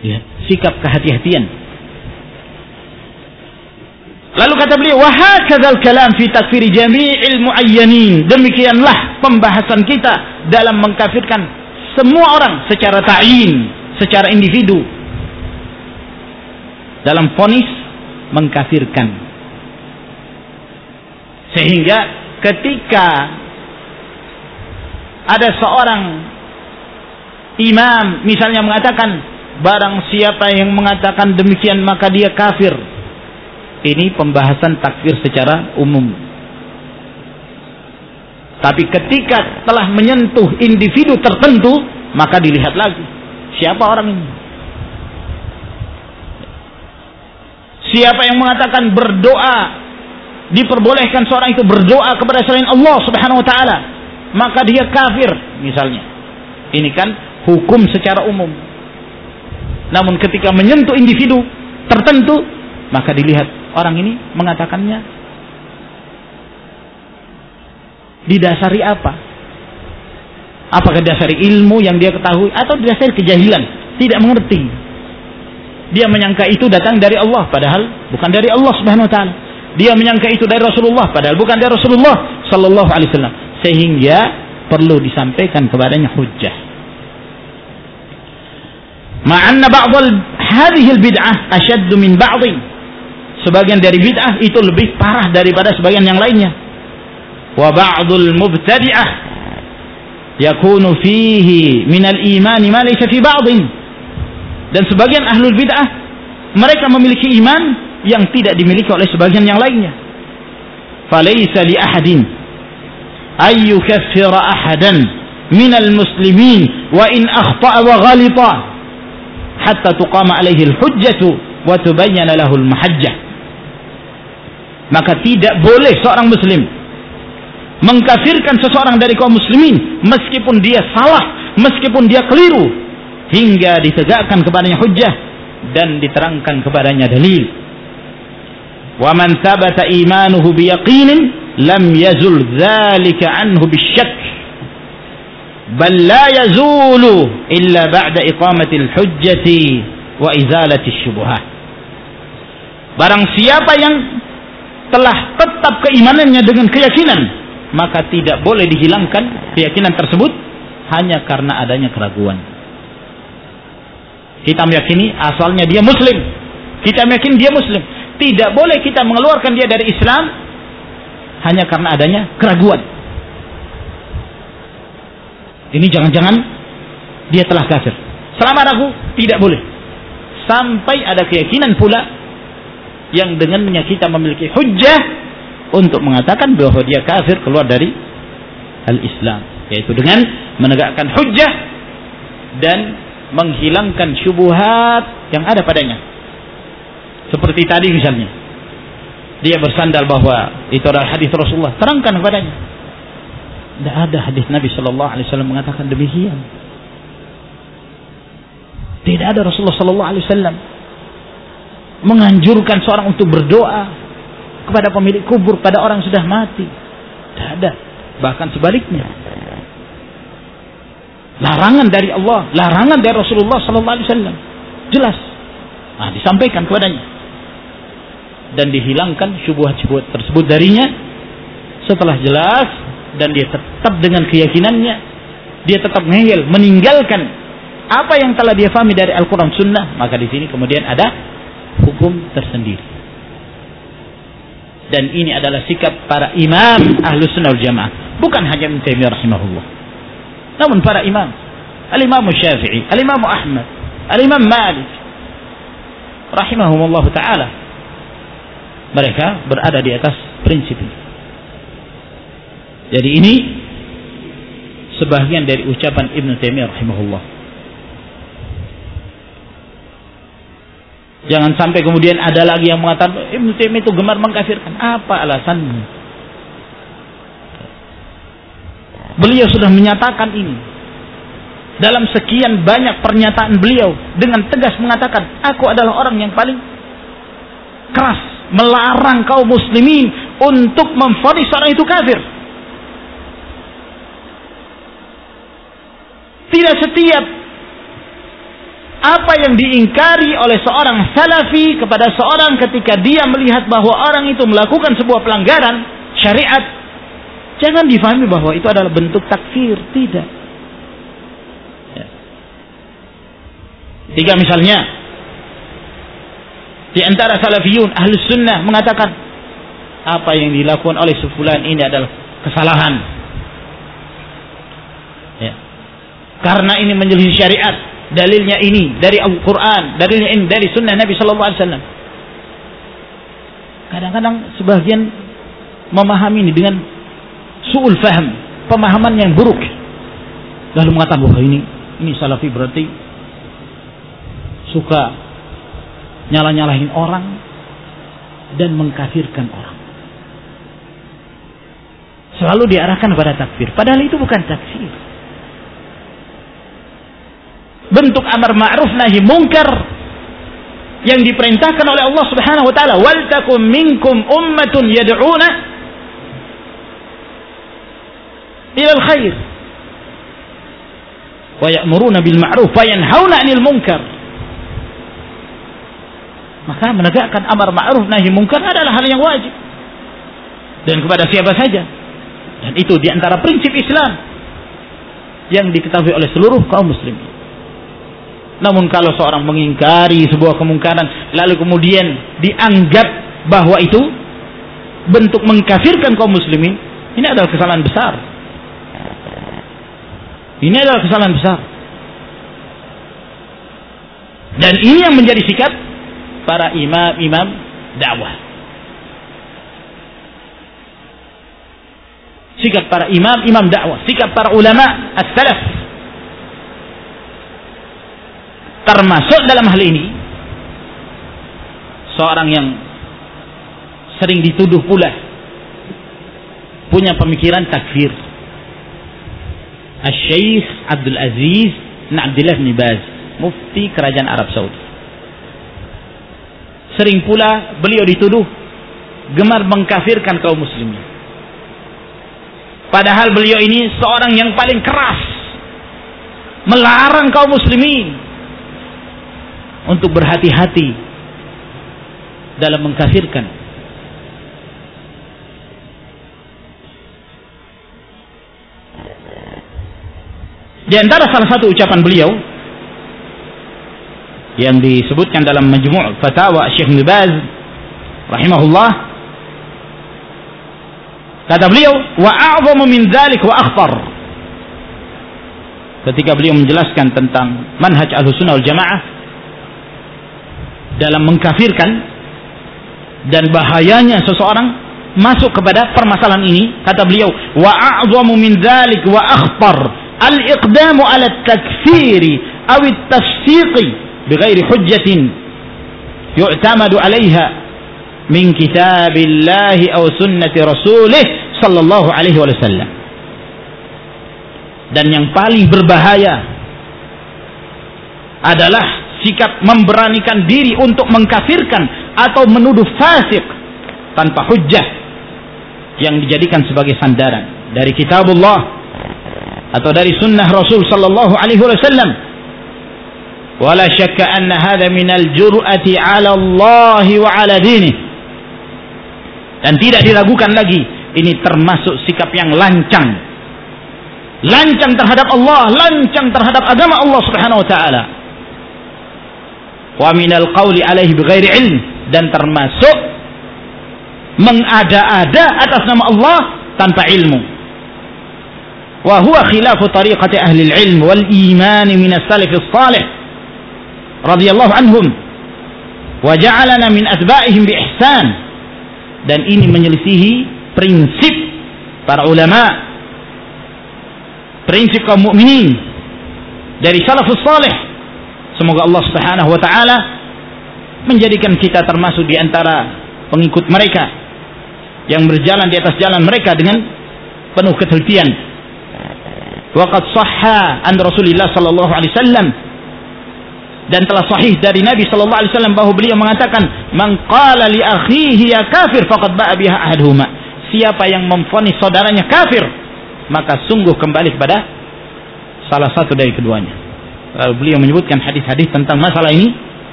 Ya, sikap kehati-hatian. Lalu kata beliau, "Wahakadzal kalam fi takfiri jami'il muayyanin." Demikianlah pembahasan kita dalam mengkafirkan semua orang secara ta'yin, secara individu. Dalam fonis mengkafirkan. Sehingga ketika ada seorang imam misalnya mengatakan barang siapa yang mengatakan demikian maka dia kafir. Ini pembahasan takfir secara umum. Tapi ketika telah menyentuh individu tertentu, maka dilihat lagi siapa orang ini. Siapa yang mengatakan berdoa diperbolehkan seorang itu berdoa kepada selain Allah Subhanahu wa taala maka dia kafir misalnya. Ini kan hukum secara umum. Namun ketika menyentuh individu tertentu, maka dilihat orang ini mengatakannya didasari apa? Apakah didasari ilmu yang dia ketahui atau didasari kejahilan, tidak mengerti. Dia menyangka itu datang dari Allah padahal bukan dari Allah Subhanahu wa taala. Dia menyangka itu dari Rasulullah padahal bukan dari Rasulullah sallallahu alaihi wasallam sehingga perlu disampaikan kepadanya hujjah. Ma'anna ba'd hadhihi bid'ah ashaddu min ba'd. Sebagian dari bid'ah itu lebih parah daripada sebagian yang lainnya. Wa ba'dul mubtadi'ah yakunu fihi min al-iman ma laysa fi ba'd. Dan sebagian ahlul bid'ah mereka memiliki iman yang tidak dimiliki oleh sebagian yang lainnya. Falaysa li ahadin ayyukaffira ahadan min al-muslimin wa in akhta'a wa ghalita hatta tuqama alaihi al-hujjatu wa tubayyana lahu al-mahajjah. Maka tidak boleh seorang muslim mengkafirkan seseorang dari kaum muslimin meskipun dia salah meskipun dia keliru hingga ditegakkan kepadanya hujjah dan diterangkan kepadanya dalil. Wa man thabata imanuhu biyaqinin lam yazul dzalika anhu bisyak bal la yazulu illa ba'da iqamati al-hujjati wa izalati syubhat barang siapa yang telah tetap keimanannya dengan keyakinan maka tidak boleh dihilangkan keyakinan tersebut hanya karena adanya keraguan. Kita meyakini asalnya dia muslim. Kita meyakini dia muslim. Tidak boleh kita mengeluarkan dia dari Islam hanya karena adanya keraguan. Ini jangan-jangan dia telah kafir. Selama ragu tidak boleh. Sampai ada keyakinan pula yang dengannya kita memiliki hujjah untuk mengatakan bahwa dia kafir keluar dari al-Islam, yaitu dengan menegakkan hujjah dan menghilangkan syubhat yang ada padanya. Seperti tadi misalnya, dia bersandal bahwa itu adalah hadis Rasulullah, terangkan kepadanya. Tidak ada hadis Nabi Shallallahu Alaihi Wasallam mengatakan demikian. Tidak ada Rasulullah Shallallahu Alaihi Wasallam menganjurkan seorang untuk berdoa kepada pemilik kubur pada orang sudah mati. Tidak ada. Bahkan sebaliknya. Larangan dari Allah, larangan dari Rasulullah Sallallahu Alaihi Wasallam, jelas. Nah, disampaikan kepadanya dan dihilangkan syubhat-syubhat tersebut darinya setelah jelas dan dia tetap dengan keyakinannya. Dia tetap ngeyel meninggalkan apa yang telah dia fahami dari Al-Quran Sunnah. Maka di sini kemudian ada hukum tersendiri. Dan ini adalah sikap para imam ahlu sunnah jamaah. Bukan hanya Ibn Taimiyah rahimahullah. Namun para imam. Al-imam syafi'i al-imam Ahmad al-imam Malik. Rahimahumullah ta'ala. Mereka berada di atas prinsip ini. Jadi ini sebagian dari ucapan Ibn Taimiyah rahimahullah. Jangan sampai kemudian ada lagi yang mengatakan Ibn Taimiyah itu gemar mengkafirkan. Apa alasannya? Beliau sudah menyatakan ini. Dalam sekian banyak pernyataan beliau dengan tegas mengatakan, aku adalah orang yang paling keras melarang kaum muslimin untuk memfonis seorang itu kafir. Tidak setiap apa yang diingkari oleh seorang salafi kepada seorang ketika dia melihat bahwa orang itu melakukan sebuah pelanggaran syariat jangan difahami bahwa itu adalah bentuk takfir. Tidak. Ya. tiga misalnya. Di antara salafiyun ahli sunnah mengatakan apa yang dilakukan oleh sefulan ini adalah kesalahan karena ini menyelisih syariat. Dalilnya ini dari Al-Quran dalilnya ini dari sunnah Nabi Sallallahu Alaihi Wasallam. Kadang-kadang sebagian memahami ini dengan suul faham pemahaman yang buruk. Lalu mengatakan bahwa ini ini salafi berarti suka nyala-nyalahin orang dan mengkafirkan orang. Selalu diarahkan pada takfir. Padahal itu bukan takfir bentuk amar ma'ruf nahi mungkar yang diperintahkan oleh Allah Subhanahu wa taala. Wal takum minkum ummatun yad'una ila al-khair wa ya'muruna bil ma'ruf wa yanhauna 'anil munkar. Maka menegakkan amar ma'ruf nahi mungkar adalah hal yang wajib. Dan kepada siapa saja. Dan itu di antara prinsip Islam yang diketahui oleh seluruh kaum muslimin namun kalau seorang mengingkari sebuah kemungkaran lalu kemudian dianggap bahwa itu bentuk mengkafirkan kaum muslimin, ini adalah kesalahan besar. Ini adalah kesalahan besar. Dan ini yang menjadi sikap para imam-imam dakwah. Sikap para imam-imam dakwah, sikap para ulama as-salaf termasuk dalam hal ini seorang yang sering dituduh pula punya pemikiran takfir. Al-Syeikh Abdul Aziz bin Abdullah bin mufti kerajaan Arab Saudi. Sering pula beliau dituduh gemar mengkafirkan kaum muslimin. Padahal beliau ini seorang yang paling keras melarang kaum muslimin untuk berhati-hati dalam mengkafirkan. Di antara salah satu ucapan beliau yang disebutkan dalam majmu' fatwa Syekh Ibnu Baz rahimahullah kata beliau wa a'zamu min dzalik wa akhtar. Ketika beliau menjelaskan tentang manhaj Ahlussunnah wal Jamaah dalam mengkafirkan dan bahayanya seseorang masuk kepada permasalahan ini kata beliau wa a'zamu min dzalik wa akhtar al-iqdamu ala at-takfiri aw at-tafsiqi bighairi hujjatin yu'tamadu 'alayha min kitabillahi aw sunnati rasulih sallallahu alaihi wasallam. Dan yang paling berbahaya adalah sikap memberanikan diri untuk mengkafirkan atau menuduh fasik tanpa hujjah yang dijadikan sebagai sandaran dari kitabullah atau dari sunnah Rasul sallallahu alaihi wasallam. Wala syakka anna hadha min al-jur'ati 'ala Allah wa 'ala dinih dan tidak diragukan lagi ini termasuk sikap yang lancang. Lancang terhadap Allah lancang terhadap agama Allah Subhanahu wa taala wa minal qawli alaihi bighairi ilm. Dan termasuk mengada-ada atas nama Allah tanpa ilmu. Wa huwa khilafu tariqati ahli ilm wal iman min as-salaf as-salih radhiyallahu anhum. Wa ja'alana min atba'ihim bi ihsan. Dan ini menyelisihi prinsip para ulama, prinsip kaum mukminin dari salafus saleh. Semoga Allah Subhanahu wa taala menjadikan kita termasuk di antara pengikut mereka yang berjalan di atas jalan mereka dengan penuh ketelitian. Waqad sahha an Rasulillah sallallahu alaihi wasallam. Dan telah sahih dari Nabi sallallahu alaihi wasallam bahwa beliau mengatakan man qala li akhihi ya kafir faqad ba'a biha ahaduhuma. Siapa yang memfonis saudaranya kafir maka sungguh kembali kepada salah satu dari keduanya lalu beliau menyebutkan hadis-hadis tentang masalah ini.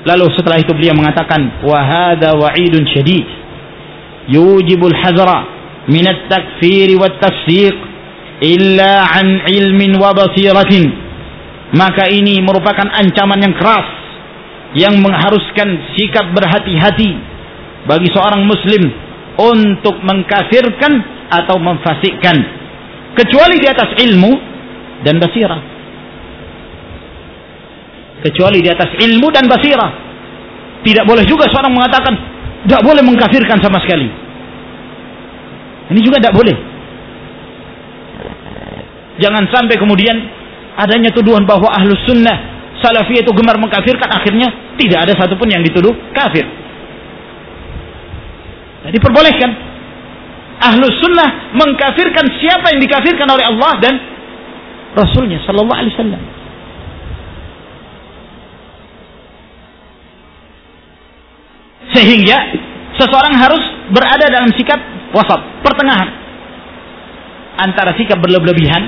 Lalu setelah itu beliau mengatakan wa hadza wa'idun syadid. Yujibul hazra min at-takfir wa at-tafsiq illa an ilmin wa basiratin. Maka ini merupakan ancaman yang keras yang mengharuskan sikap berhati-hati bagi seorang muslim untuk mengkafirkan atau memfasikkan. Kecuali di atas ilmu dan basirah kecuali di atas ilmu dan basirah. Tidak boleh juga seorang mengatakan tidak boleh mengkafirkan sama sekali. Ini juga tidak boleh. Jangan sampai kemudian adanya tuduhan bahwa ahlus sunnah salafi itu gemar mengkafirkan akhirnya tidak ada satupun yang dituduh kafir. Jadi perbolehkan. Ahlus sunnah mengkafirkan siapa yang dikafirkan oleh Allah dan Rasulnya Sallallahu Alaihi Wasallam sehingga seseorang harus berada dalam sikap wasat pertengahan. Antara sikap berlebihan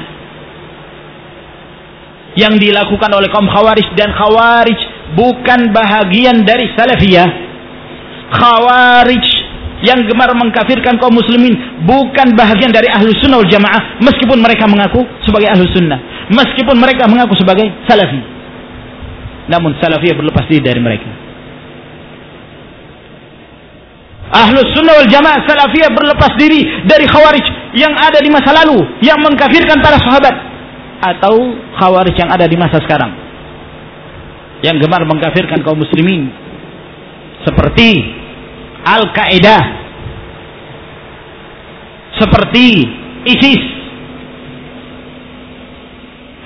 yang dilakukan oleh kaum khawarij dan khawarij bukan bahagian dari salafiyah. Khawarij yang gemar mengkafirkan kaum muslimin bukan bahagian dari ahlu sunnah wal jamaah meskipun mereka mengaku sebagai ahlu sunnah meskipun mereka mengaku sebagai salafi namun salafiyah berlepas diri dari mereka ahlu sunnah wal jamaah salafiyah berlepas diri dari khawarij yang ada di masa lalu yang mengkafirkan para sahabat atau khawarij yang ada di masa sekarang yang gemar mengkafirkan kaum muslimin. Seperti Al-Qaeda seperti ISIS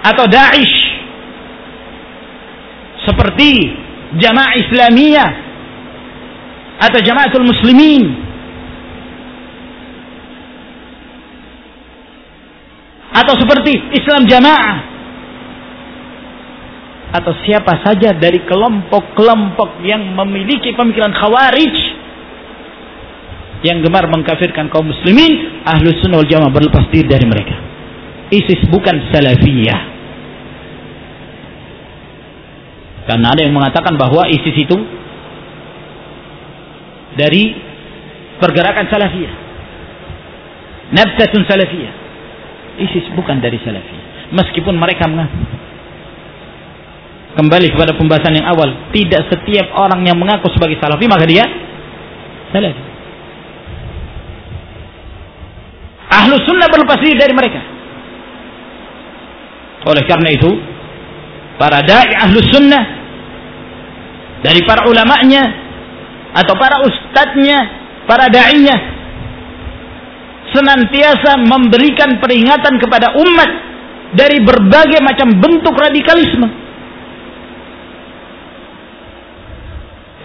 atau Daesh seperti Jamaah Islamiyah atau Jamaatul Muslimin. Atau seperti Islam jamaah. Atau siapa saja dari kelompok-kelompok yang memiliki pemikiran khawarij yang gemar mengkafirkan kaum muslimin ahlu sunnah wal jamaah berlepas diri dari mereka. ISIS bukan salafiyah. Karena ada yang mengatakan bahwa ISIS itu dari pergerakan salafiyah nabtatun salafiyah ISIS bukan dari salafi. Meskipun mereka mengaku. Kembali kepada pembahasan yang awal, tidak setiap orang yang mengaku sebagai salafi maka dia salafi. Ahlu sunnah berlepas diri dari mereka. Oleh karena itu, para dai ahlu sunnah dari para ulamanya atau para ustadznya, para dai-nya senantiasa memberikan peringatan kepada umat dari berbagai macam bentuk radikalisme.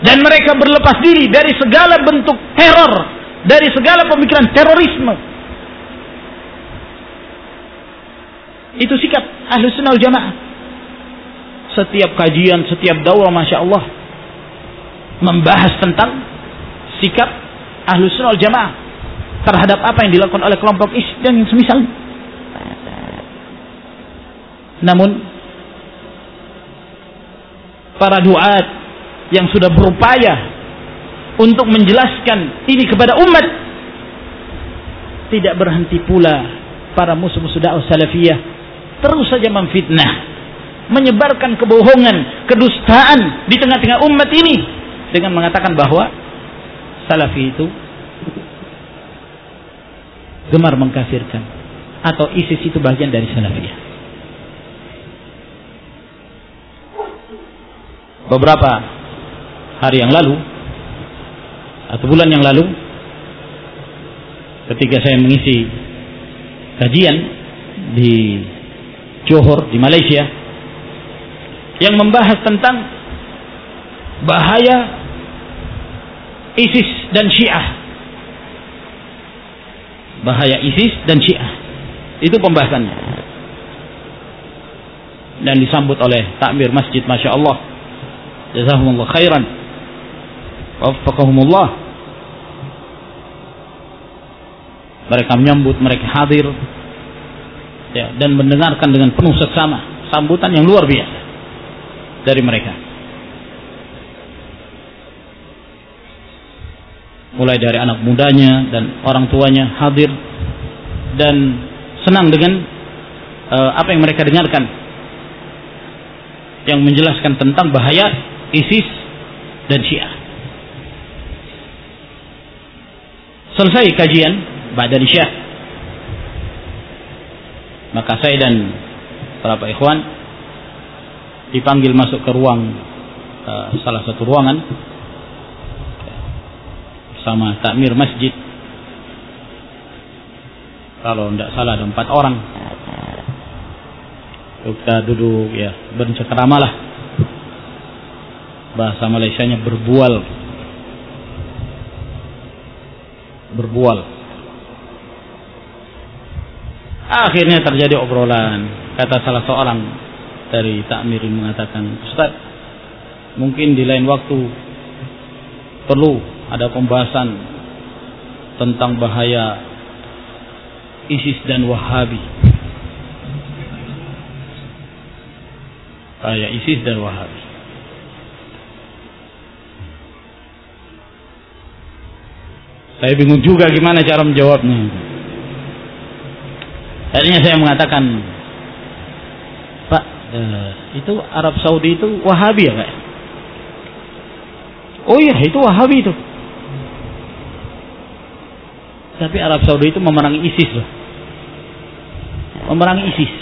Dan mereka berlepas diri dari segala bentuk teror, dari segala pemikiran terorisme. Itu sikap ahlu sunnah jamaah. Setiap kajian, setiap dakwah, masya Allah, membahas tentang sikap ahlu sunnah jamaah terhadap apa yang dilakukan oleh kelompok is dan yang semisal. Namun para duat yang sudah berupaya untuk menjelaskan ini kepada umat tidak berhenti pula para musuh-musuh dakwah salafiyah terus saja memfitnah menyebarkan kebohongan kedustaan di tengah-tengah umat ini dengan mengatakan bahwa salafi itu gemar mengkafirkan atau ISIS itu bagian dari salafiyah. Beberapa hari yang lalu atau bulan yang lalu ketika saya mengisi kajian di Johor di Malaysia yang membahas tentang bahaya ISIS dan Syiah. Bahaya ISIS dan Syiah. Itu pembahasannya. Dan disambut oleh takmir masjid Masya Allah. Jazakumullah khairan. Waffaqahumullah. Mereka menyambut, mereka hadir. Ya, dan mendengarkan dengan penuh seksama. Sambutan yang luar biasa. Dari mereka. Mulai dari anak mudanya dan orang tuanya hadir. Dan senang dengan uh, apa yang mereka dengarkan yang menjelaskan tentang bahaya ISIS dan Syiah. Selesai kajian Badan Syah. Maka saya dan para pak ikhwan dipanggil masuk ke ruang uh, salah satu ruangan bersama takmir masjid. Kalau tidak salah ada empat orang. Kita duduk ya bercengkerama lah. Bahasa Malaysia nya berbual. Berbual. Akhirnya terjadi obrolan. Kata salah seorang dari takmir mengatakan Ustaz mungkin di lain waktu perlu ada pembahasan tentang bahaya ISIS dan Wahabi. Bahaya ISIS dan Wahabi. Saya bingung juga gimana cara menjawabnya. Akhirnya saya mengatakan, Pak, eh, itu Arab Saudi itu Wahabi ya Pak? Oh iya, itu Wahabi itu. Tapi Arab Saudi itu memerangi ISIS loh memerangi ISIS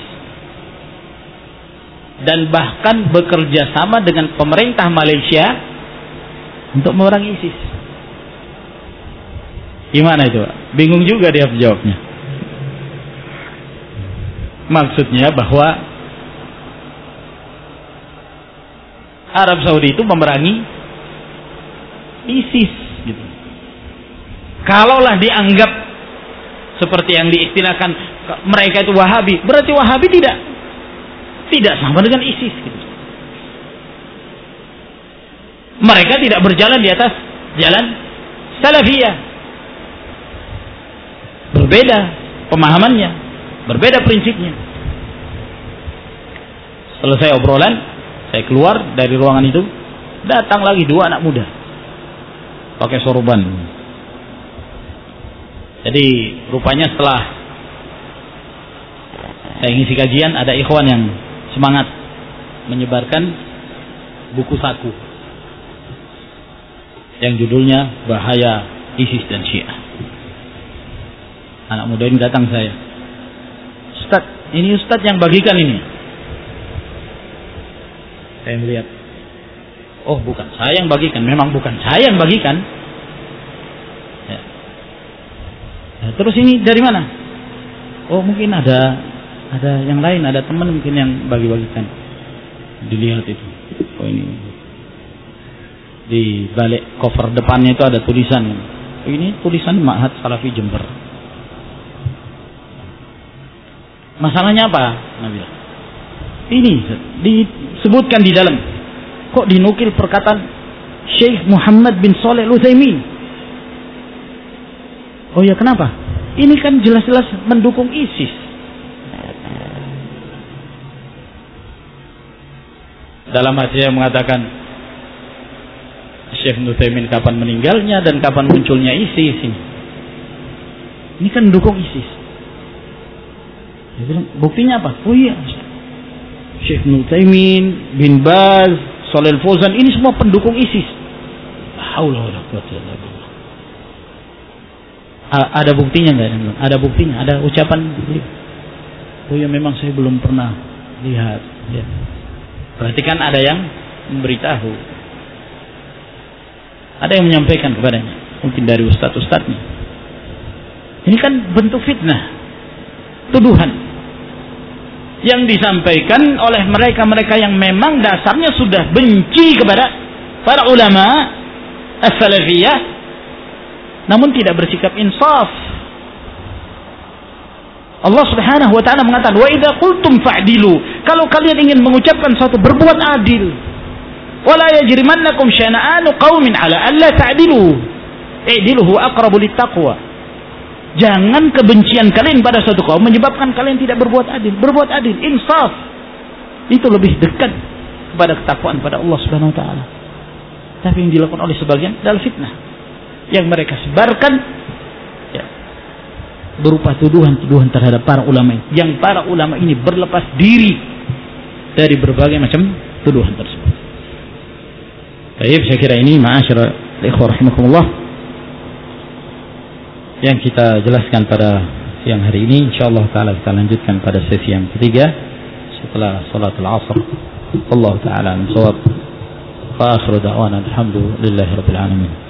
dan bahkan bekerja sama dengan pemerintah Malaysia untuk memerangi ISIS. Gimana itu? Bingung juga dia jawabnya. Maksudnya bahwa Arab Saudi itu memerangi ISIS. Kalaulah dianggap seperti yang diistilahkan mereka itu Wahabi, berarti Wahabi tidak tidak sama dengan ISIS. Gitu. Mereka tidak berjalan di atas jalan salafiyah. Berbeda pemahamannya, berbeda prinsipnya. Selesai obrolan, saya keluar dari ruangan itu, datang lagi dua anak muda. Pakai sorban. Jadi rupanya setelah saya ngisi kajian ada ikhwan yang semangat menyebarkan buku saku yang judulnya Bahaya ISIS dan Syiah. Anak muda ini datang saya. Ustaz, ini Ustaz yang bagikan ini. Saya melihat. Oh, bukan saya yang bagikan. Memang bukan saya yang bagikan. Ya. Nah, terus ini dari mana? Oh, mungkin ada ada yang lain, ada teman mungkin yang bagi-bagikan. Dilihat itu. Oh ini. Di balik cover depannya itu ada tulisan. Ini tulisan Ma'had Salafi Jember. Masalahnya apa? Nabi. Ini disebutkan di dalam. Kok dinukil perkataan Syekh Muhammad bin Saleh Al-Utsaimin? Oh ya kenapa? Ini kan jelas-jelas mendukung ISIS. dalam hatinya mengatakan Syekh Nuthaimin kapan meninggalnya dan kapan munculnya ISIS ini. Ini kan mendukung ISIS. Dia bilang, buktinya apa? Oh iya. Syekh Nuthaimin, bin Baz, Solel Fozan, ini semua pendukung ISIS. Ada buktinya nggak? Ada buktinya, ada ucapan. Oh ya memang saya belum pernah lihat. Ya. Berarti kan ada yang memberitahu. Ada yang menyampaikan kepadanya. Mungkin dari ustadz-ustadznya. Ini kan bentuk fitnah. Tuduhan. Yang disampaikan oleh mereka-mereka yang memang dasarnya sudah benci kepada para ulama as-salafiyah namun tidak bersikap insaf. Allah Subhanahu wa taala mengatakan, "Wa idza qultum fa'dilu." Kalau kalian ingin mengucapkan suatu berbuat adil. Wala yajrimannakum syana'anu qaumin ala alla ta'dilu. I'dilu huwa aqrabu littaqwa. Jangan kebencian kalian pada suatu kaum menyebabkan kalian tidak berbuat adil. Berbuat adil, insaf. Itu lebih dekat kepada ketakwaan pada Allah Subhanahu wa taala. Tapi yang dilakukan oleh sebagian adalah fitnah. Yang mereka sebarkan ya, berupa tuduhan-tuduhan terhadap para ulama. Yang para ulama ini berlepas diri dari berbagai macam tuduhan tersebut. Baik, saya kira ini ma'asyara rahimakumullah yang kita jelaskan pada siang hari ini. Insyaallah taala kita lanjutkan pada sesi yang ketiga setelah salat al-asr Allah taala ansawab fa akhiru da'wana. Alhamdulillahi rabbil alamin